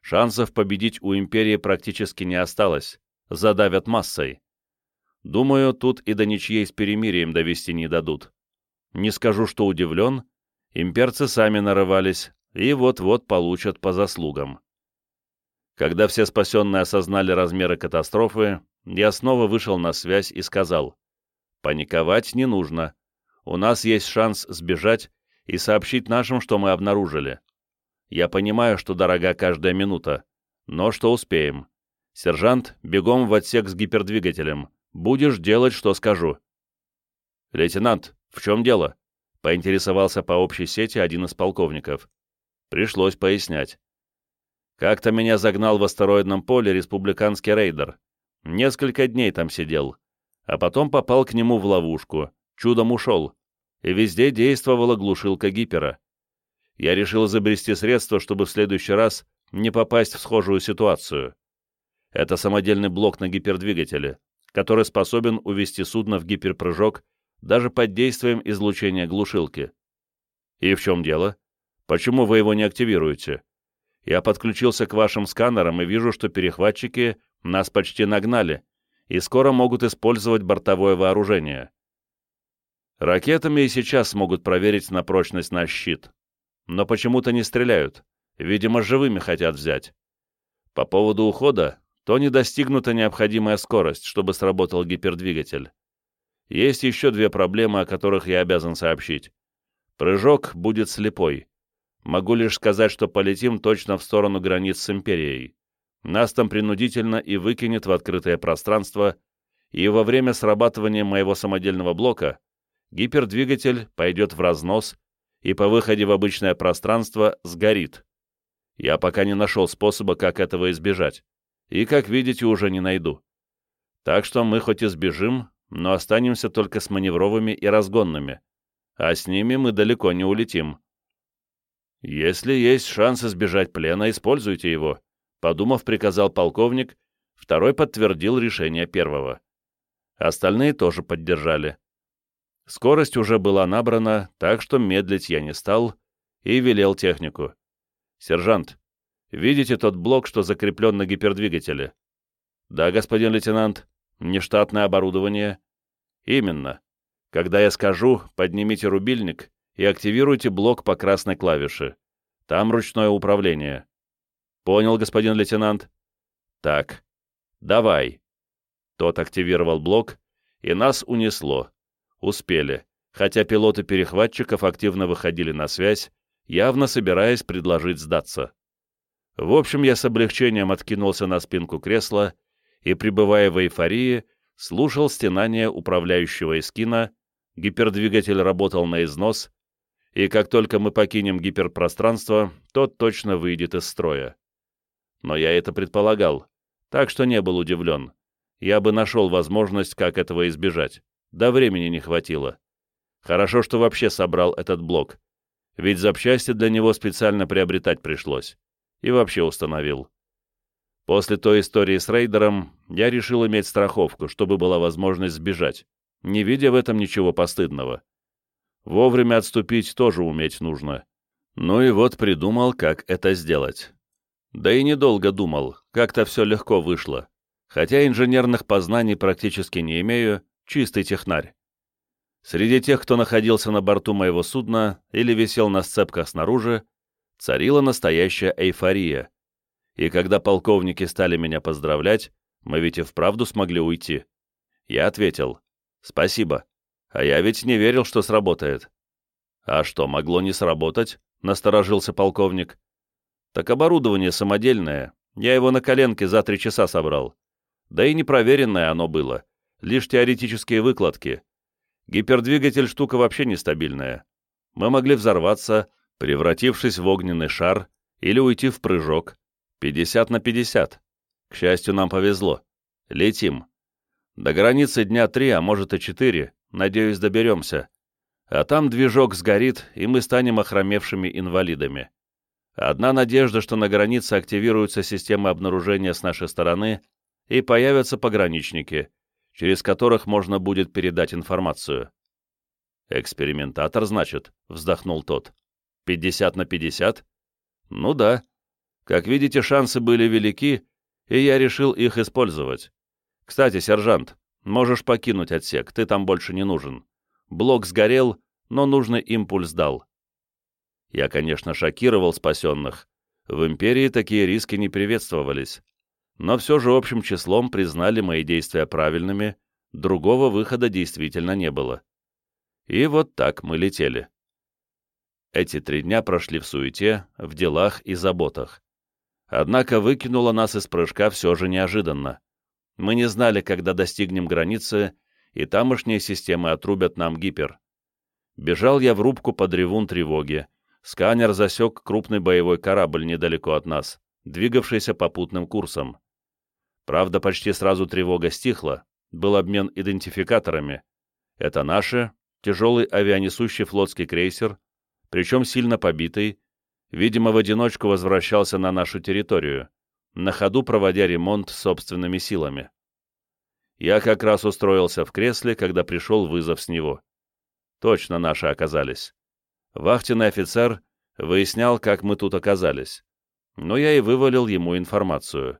Шансов победить у империи практически не осталось, задавят массой. Думаю, тут и до ничьей с перемирием довести не дадут. Не скажу, что удивлен, имперцы сами нарывались и вот-вот получат по заслугам. Когда все спасенные осознали размеры катастрофы, я снова вышел на связь и сказал, «Паниковать не нужно. У нас есть шанс сбежать и сообщить нашим, что мы обнаружили. Я понимаю, что дорога каждая минута, но что успеем. Сержант, бегом в отсек с гипердвигателем. Будешь делать, что скажу». «Лейтенант, в чем дело?» — поинтересовался по общей сети один из полковников. Пришлось пояснять. Как-то меня загнал в астероидном поле республиканский рейдер. Несколько дней там сидел. А потом попал к нему в ловушку. Чудом ушел. И везде действовала глушилка гипера. Я решил изобрести средство, чтобы в следующий раз не попасть в схожую ситуацию. Это самодельный блок на гипердвигателе, который способен увести судно в гиперпрыжок даже под действием излучения глушилки. И в чем дело? Почему вы его не активируете? Я подключился к вашим сканерам и вижу, что перехватчики нас почти нагнали и скоро могут использовать бортовое вооружение. Ракетами и сейчас смогут проверить на прочность наш щит. Но почему-то не стреляют. Видимо, живыми хотят взять. По поводу ухода, то не достигнута необходимая скорость, чтобы сработал гипердвигатель. Есть еще две проблемы, о которых я обязан сообщить. Прыжок будет слепой. Могу лишь сказать, что полетим точно в сторону границ с Империей. Нас там принудительно и выкинет в открытое пространство, и во время срабатывания моего самодельного блока гипердвигатель пойдет в разнос и по выходе в обычное пространство сгорит. Я пока не нашел способа, как этого избежать, и, как видите, уже не найду. Так что мы хоть и сбежим, но останемся только с маневровыми и разгонными, а с ними мы далеко не улетим. Если есть шанс избежать плена, используйте его, подумав, приказал полковник, второй подтвердил решение первого. Остальные тоже поддержали. Скорость уже была набрана, так что медлить я не стал и велел технику. «Сержант, видите тот блок, что закреплен на гипердвигателе?» «Да, господин лейтенант. Нештатное оборудование?» «Именно. Когда я скажу, поднимите рубильник и активируйте блок по красной клавише. Там ручное управление. Понял, господин лейтенант? Так. Давай. Тот активировал блок, и нас унесло. Успели, хотя пилоты перехватчиков активно выходили на связь, явно собираясь предложить сдаться. В общем, я с облегчением откинулся на спинку кресла и, пребывая в эйфории, слушал стенание управляющего эскина, гипердвигатель работал на износ, и как только мы покинем гиперпространство, тот точно выйдет из строя. Но я это предполагал, так что не был удивлен. Я бы нашел возможность, как этого избежать. Да времени не хватило. Хорошо, что вообще собрал этот блок. Ведь запчасти для него специально приобретать пришлось. И вообще установил. После той истории с рейдером я решил иметь страховку, чтобы была возможность сбежать, не видя в этом ничего постыдного. Вовремя отступить тоже уметь нужно. Ну и вот придумал, как это сделать. Да и недолго думал, как-то все легко вышло. Хотя инженерных познаний практически не имею, чистый технарь. Среди тех, кто находился на борту моего судна или висел на сцепках снаружи, царила настоящая эйфория. И когда полковники стали меня поздравлять, мы ведь и вправду смогли уйти. Я ответил, «Спасибо. А я ведь не верил, что сработает. А что, могло не сработать? Насторожился полковник. Так оборудование самодельное. Я его на коленке за три часа собрал. Да и непроверенное оно было. Лишь теоретические выкладки. Гипердвигатель штука вообще нестабильная. Мы могли взорваться, превратившись в огненный шар, или уйти в прыжок. 50 на 50. К счастью, нам повезло. Летим. До границы дня три, а может и четыре. Надеюсь, доберемся. А там движок сгорит, и мы станем охромевшими инвалидами. Одна надежда, что на границе активируются системы обнаружения с нашей стороны, и появятся пограничники, через которых можно будет передать информацию. «Экспериментатор, значит», — вздохнул тот. «Пятьдесят на пятьдесят?» «Ну да. Как видите, шансы были велики, и я решил их использовать. Кстати, сержант, Можешь покинуть отсек, ты там больше не нужен. Блок сгорел, но нужный импульс дал. Я, конечно, шокировал спасенных. В империи такие риски не приветствовались. Но все же общим числом признали мои действия правильными, другого выхода действительно не было. И вот так мы летели. Эти три дня прошли в суете, в делах и заботах. Однако выкинуло нас из прыжка все же неожиданно. Мы не знали, когда достигнем границы, и тамошние системы отрубят нам гипер. Бежал я в рубку под ревун тревоги. Сканер засек крупный боевой корабль недалеко от нас, двигавшийся попутным курсом. Правда, почти сразу тревога стихла, был обмен идентификаторами. Это наши, тяжелый авианесущий флотский крейсер, причем сильно побитый, видимо, в одиночку возвращался на нашу территорию, на ходу проводя ремонт собственными силами. Я как раз устроился в кресле, когда пришел вызов с него. Точно наши оказались. Вахтенный офицер выяснял, как мы тут оказались. Но я и вывалил ему информацию.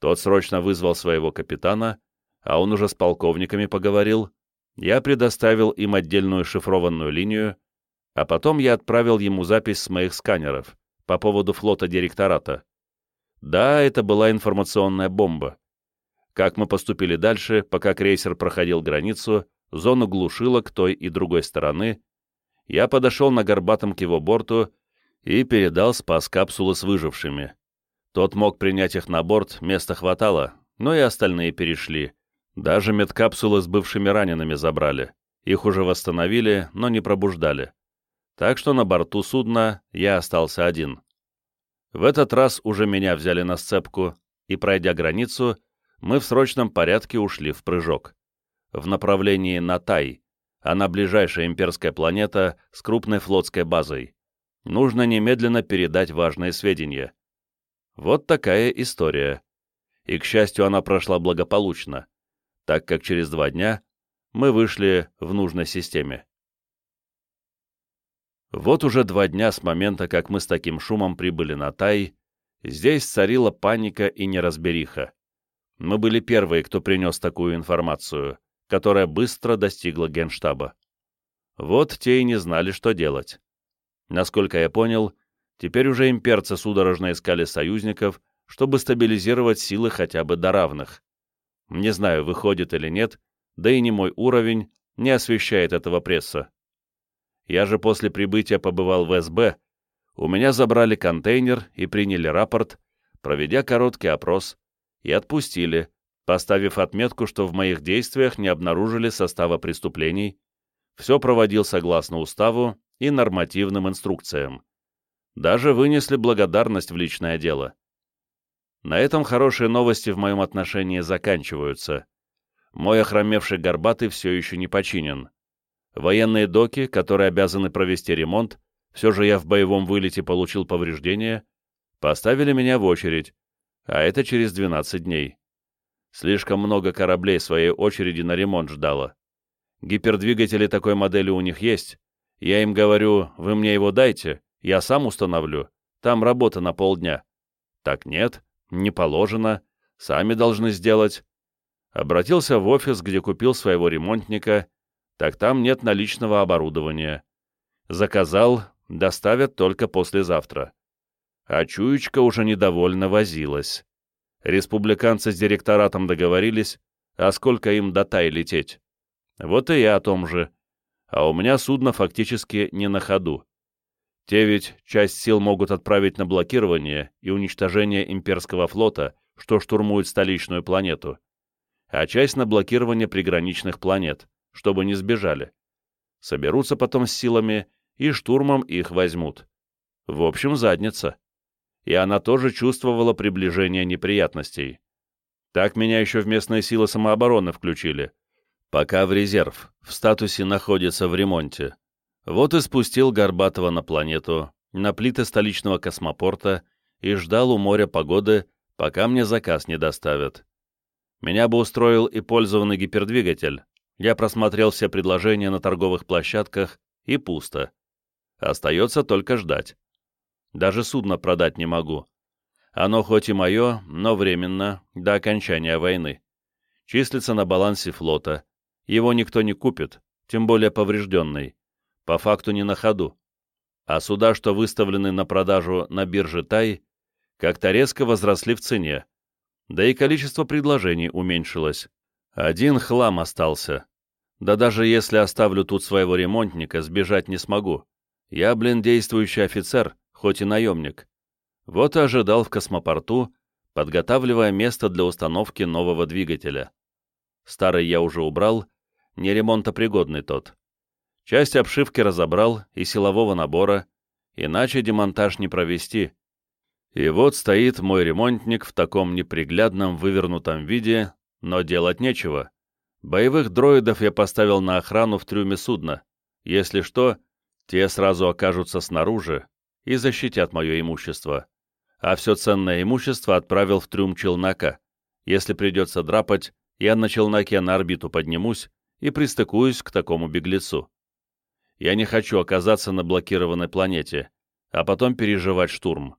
Тот срочно вызвал своего капитана, а он уже с полковниками поговорил. Я предоставил им отдельную шифрованную линию, а потом я отправил ему запись с моих сканеров по поводу флота директората. Да, это была информационная бомба. Как мы поступили дальше, пока крейсер проходил границу, зону глушилок той и другой стороны, я подошел на горбатом к его борту и передал спас капсулы с выжившими. Тот мог принять их на борт, места хватало, но и остальные перешли. Даже медкапсулы с бывшими ранеными забрали. Их уже восстановили, но не пробуждали. Так что на борту судна я остался один. В этот раз уже меня взяли на сцепку, и, пройдя границу, мы в срочном порядке ушли в прыжок в направлении Натай, она ближайшая имперская планета с крупной флотской базой. Нужно немедленно передать важные сведения. Вот такая история. И, к счастью, она прошла благополучно, так как через два дня мы вышли в нужной системе. Вот уже два дня с момента, как мы с таким шумом прибыли на Тай, здесь царила паника и неразбериха. Мы были первые, кто принес такую информацию которая быстро достигла генштаба. Вот те и не знали, что делать. Насколько я понял, теперь уже имперцы судорожно искали союзников, чтобы стабилизировать силы хотя бы до равных. Не знаю, выходит или нет, да и не мой уровень не освещает этого пресса. Я же после прибытия побывал в СБ, у меня забрали контейнер и приняли рапорт, проведя короткий опрос, и отпустили, поставив отметку, что в моих действиях не обнаружили состава преступлений, все проводил согласно уставу и нормативным инструкциям. Даже вынесли благодарность в личное дело. На этом хорошие новости в моем отношении заканчиваются. Мой охромевший горбатый все еще не починен. Военные доки, которые обязаны провести ремонт, все же я в боевом вылете получил повреждения, поставили меня в очередь, а это через 12 дней. Слишком много кораблей своей очереди на ремонт ждало. Гипердвигатели такой модели у них есть. Я им говорю, вы мне его дайте, я сам установлю. Там работа на полдня. Так нет, не положено. Сами должны сделать. Обратился в офис, где купил своего ремонтника. Так там нет наличного оборудования. Заказал, доставят только послезавтра. А чуечка уже недовольно возилась. Республиканцы с директоратом договорились, а сколько им до Тай лететь. Вот и я о том же. А у меня судно фактически не на ходу. Те ведь часть сил могут отправить на блокирование и уничтожение имперского флота, что штурмует столичную планету, а часть на блокирование приграничных планет, чтобы не сбежали. Соберутся потом с силами и штурмом их возьмут. В общем, задница и она тоже чувствовала приближение неприятностей. Так меня еще в местные силы самообороны включили. Пока в резерв, в статусе находится в ремонте. Вот и спустил Горбатова на планету, на плиты столичного космопорта и ждал у моря погоды, пока мне заказ не доставят. Меня бы устроил и пользованный гипердвигатель. Я просмотрел все предложения на торговых площадках, и пусто. Остается только ждать. Даже судно продать не могу. Оно хоть и мое, но временно, до окончания войны. числится на балансе флота. Его никто не купит, тем более поврежденный. По факту не на ходу. А суда, что выставлены на продажу на бирже Тай, как-то резко возросли в цене. Да и количество предложений уменьшилось. Один хлам остался. Да даже если оставлю тут своего ремонтника, сбежать не смогу. Я, блин, действующий офицер, хоть и наемник. Вот и ожидал в космопорту, подготавливая место для установки нового двигателя. Старый я уже убрал, не ремонтопригодный тот. Часть обшивки разобрал и силового набора, иначе демонтаж не провести. И вот стоит мой ремонтник в таком неприглядном вывернутом виде, но делать нечего. Боевых дроидов я поставил на охрану в трюме судна. Если что, те сразу окажутся снаружи и защитят мое имущество. А все ценное имущество отправил в трюм челнока. Если придется драпать, я на челноке на орбиту поднимусь и пристыкуюсь к такому беглецу. Я не хочу оказаться на блокированной планете, а потом переживать штурм.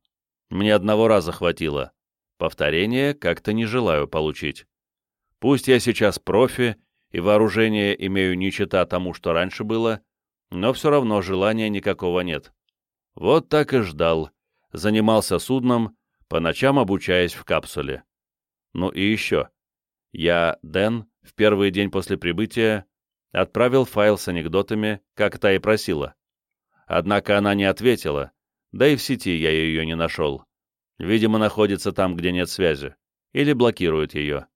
Мне одного раза хватило. Повторение как-то не желаю получить. Пусть я сейчас профи и вооружение имею не чета тому, что раньше было, но все равно желания никакого нет. Вот так и ждал. Занимался судном, по ночам обучаясь в капсуле. Ну и еще. Я, Дэн, в первый день после прибытия отправил файл с анекдотами, как та и просила. Однако она не ответила, да и в сети я ее не нашел. Видимо, находится там, где нет связи, или блокирует ее.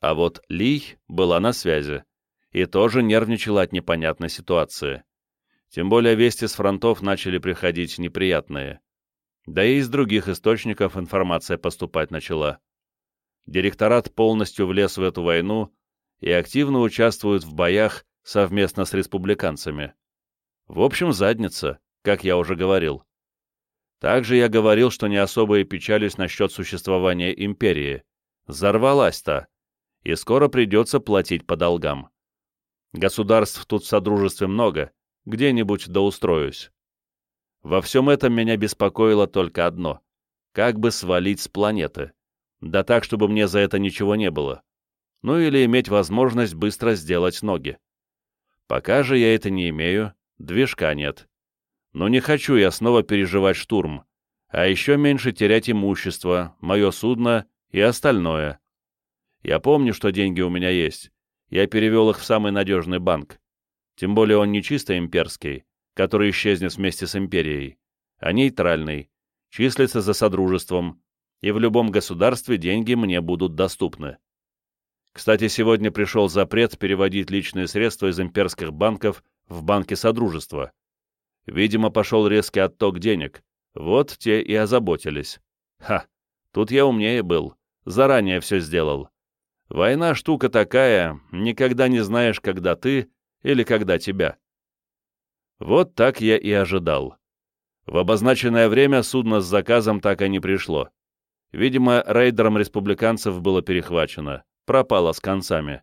А вот Ли была на связи и тоже нервничала от непонятной ситуации. Тем более вести с фронтов начали приходить неприятные. Да и из других источников информация поступать начала. Директорат полностью влез в эту войну и активно участвует в боях совместно с республиканцами. В общем, задница, как я уже говорил. Также я говорил, что не особо и печалюсь насчет существования империи. Взорвалась-то и скоро придется платить по долгам. Государств тут в Содружестве много, где-нибудь доустроюсь. Во всем этом меня беспокоило только одно — как бы свалить с планеты. Да так, чтобы мне за это ничего не было. Ну или иметь возможность быстро сделать ноги. Пока же я это не имею, движка нет. Но не хочу я снова переживать штурм, а еще меньше терять имущество, мое судно и остальное. Я помню, что деньги у меня есть. Я перевел их в самый надежный банк. Тем более он не чисто имперский, который исчезнет вместе с империей, а нейтральный, числится за содружеством, и в любом государстве деньги мне будут доступны. Кстати, сегодня пришел запрет переводить личные средства из имперских банков в банки Содружества. Видимо, пошел резкий отток денег. Вот те и озаботились. Ха, тут я умнее был. Заранее все сделал. Война штука такая, никогда не знаешь, когда ты или когда тебя. Вот так я и ожидал. В обозначенное время судно с заказом так и не пришло. Видимо, рейдером республиканцев было перехвачено, пропало с концами.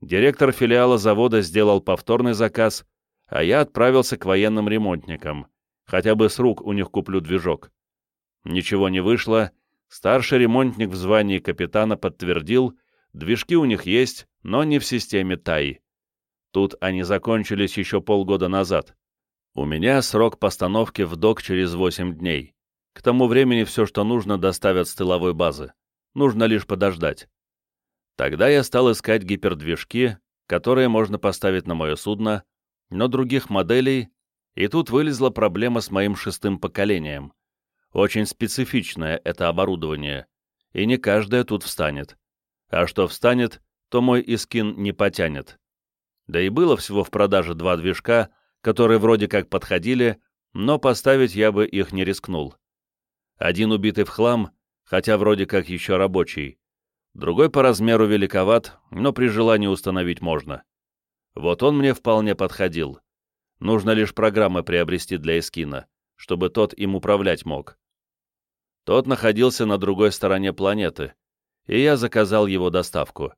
Директор филиала завода сделал повторный заказ, а я отправился к военным ремонтникам. Хотя бы с рук у них куплю движок. Ничего не вышло. Старший ремонтник в звании капитана подтвердил, Движки у них есть, но не в системе ТАИ. Тут они закончились еще полгода назад. У меня срок постановки в док через 8 дней. К тому времени все, что нужно, доставят с тыловой базы. Нужно лишь подождать. Тогда я стал искать гипердвижки, которые можно поставить на мое судно, но других моделей, и тут вылезла проблема с моим шестым поколением. Очень специфичное это оборудование, и не каждое тут встанет а что встанет, то мой Искин не потянет. Да и было всего в продаже два движка, которые вроде как подходили, но поставить я бы их не рискнул. Один убитый в хлам, хотя вроде как еще рабочий. Другой по размеру великоват, но при желании установить можно. Вот он мне вполне подходил. Нужно лишь программы приобрести для Эскина, чтобы тот им управлять мог. Тот находился на другой стороне планеты, и я заказал его доставку.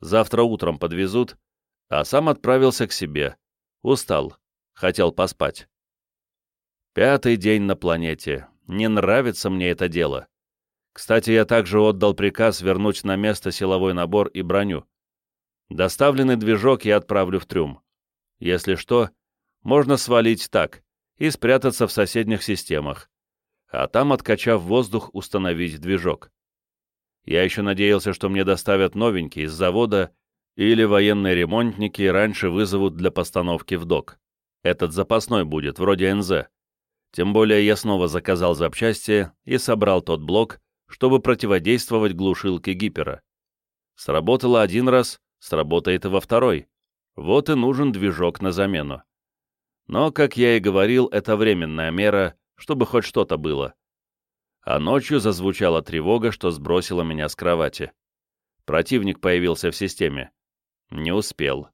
Завтра утром подвезут, а сам отправился к себе. Устал, хотел поспать. Пятый день на планете. Не нравится мне это дело. Кстати, я также отдал приказ вернуть на место силовой набор и броню. Доставленный движок я отправлю в трюм. Если что, можно свалить так и спрятаться в соседних системах, а там, откачав воздух, установить движок. Я еще надеялся, что мне доставят новенький из завода или военные ремонтники раньше вызовут для постановки в док. Этот запасной будет, вроде НЗ. Тем более я снова заказал запчасти и собрал тот блок, чтобы противодействовать глушилке гипера. Сработало один раз, сработает и во второй. Вот и нужен движок на замену. Но, как я и говорил, это временная мера, чтобы хоть что-то было. А ночью зазвучала тревога, что сбросила меня с кровати. Противник появился в системе. Не успел.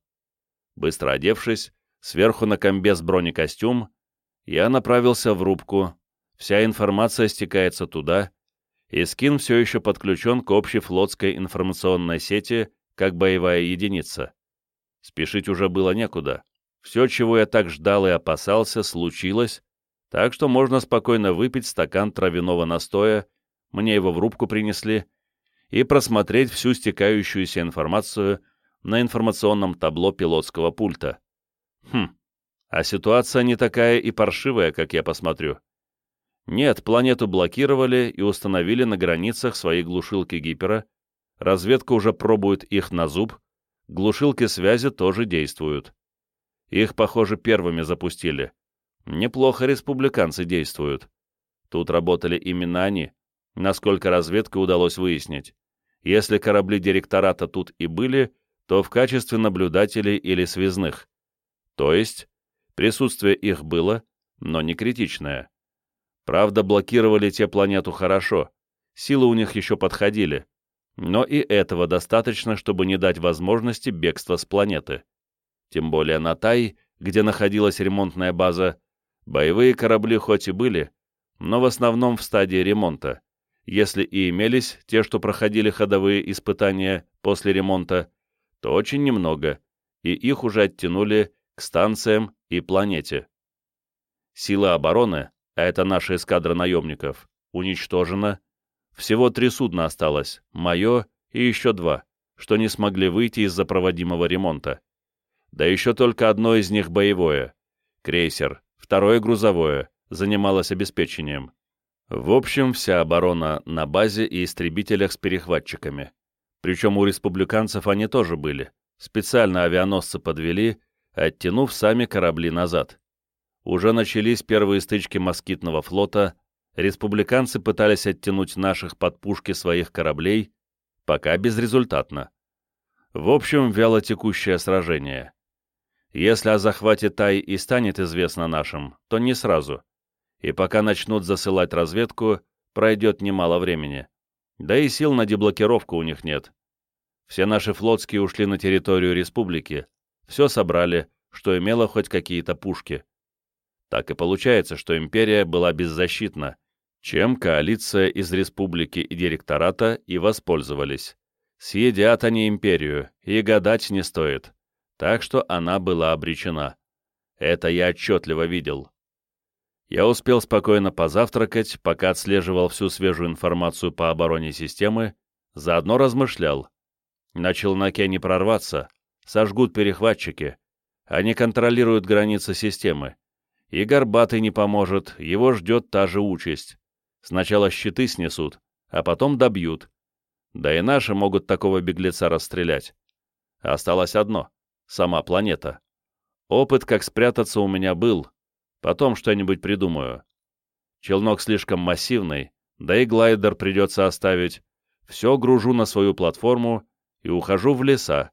Быстро одевшись, сверху на комбез бронекостюм, я направился в рубку, вся информация стекается туда, и скин все еще подключен к общей флотской информационной сети как боевая единица. Спешить уже было некуда. Все, чего я так ждал и опасался, случилось, так что можно спокойно выпить стакан травяного настоя, мне его в рубку принесли, и просмотреть всю стекающуюся информацию на информационном табло пилотского пульта. Хм, а ситуация не такая и паршивая, как я посмотрю. Нет, планету блокировали и установили на границах свои глушилки гипера, разведка уже пробует их на зуб, глушилки связи тоже действуют. Их, похоже, первыми запустили. Неплохо республиканцы действуют. Тут работали именно они, насколько разведка удалось выяснить. Если корабли директората тут и были, то в качестве наблюдателей или связных. То есть, присутствие их было, но не критичное. Правда, блокировали те планету хорошо, силы у них еще подходили, но и этого достаточно, чтобы не дать возможности бегства с планеты. Тем более на Тай, где находилась ремонтная база, боевые корабли хоть и были, но в основном в стадии ремонта. Если и имелись те, что проходили ходовые испытания после ремонта, то очень немного, и их уже оттянули к станциям и планете. Силы обороны, а это наша эскадра наемников, уничтожена. Всего три судна осталось, мое и еще два, что не смогли выйти из-за проводимого ремонта. Да еще только одно из них боевое. Крейсер, второе грузовое, занималось обеспечением. В общем, вся оборона на базе и истребителях с перехватчиками. Причем у республиканцев они тоже были. Специально авианосцы подвели, оттянув сами корабли назад уже начались первые стычки москитного флота, республиканцы пытались оттянуть наших под пушки своих кораблей, пока безрезультатно. В общем, вялотекущее сражение. Если о захвате Тай и станет известно нашим, то не сразу. И пока начнут засылать разведку, пройдет немало времени. Да и сил на деблокировку у них нет. Все наши флотские ушли на территорию республики, все собрали, что имело хоть какие-то пушки. Так и получается, что империя была беззащитна, чем коалиция из республики и директората и воспользовались. Съедят они империю, и гадать не стоит. Так что она была обречена. Это я отчетливо видел. Я успел спокойно позавтракать, пока отслеживал всю свежую информацию по обороне системы, заодно размышлял. На челноке не прорваться, сожгут перехватчики. Они контролируют границы системы. И Горбатый не поможет, его ждет та же участь. Сначала щиты снесут, а потом добьют. Да и наши могут такого беглеца расстрелять. Осталось одно — сама планета. Опыт, как спрятаться, у меня был. Потом что-нибудь придумаю. Челнок слишком массивный, да и глайдер придется оставить. Все гружу на свою платформу и ухожу в леса.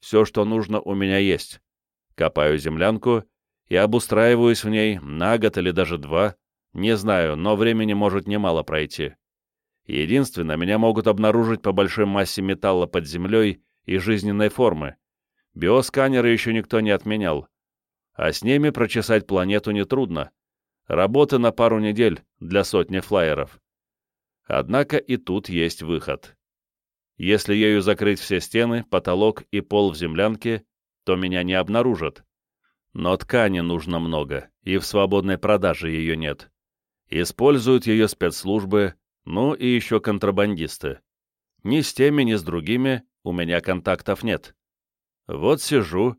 Все, что нужно, у меня есть. Копаю землянку и обустраиваюсь в ней на год или даже два, не знаю, но времени может немало пройти. Единственное, меня могут обнаружить по большой массе металла под землей и жизненной формы. Биосканеры еще никто не отменял. А с ними прочесать планету нетрудно. Работы на пару недель для сотни флайеров. Однако и тут есть выход. Если ею закрыть все стены, потолок и пол в землянке, то меня не обнаружат. Но ткани нужно много, и в свободной продаже ее нет. Используют ее спецслужбы, Ну и еще контрабандисты. Ни с теми, ни с другими у меня контактов нет. Вот сижу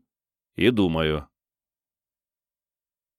и думаю.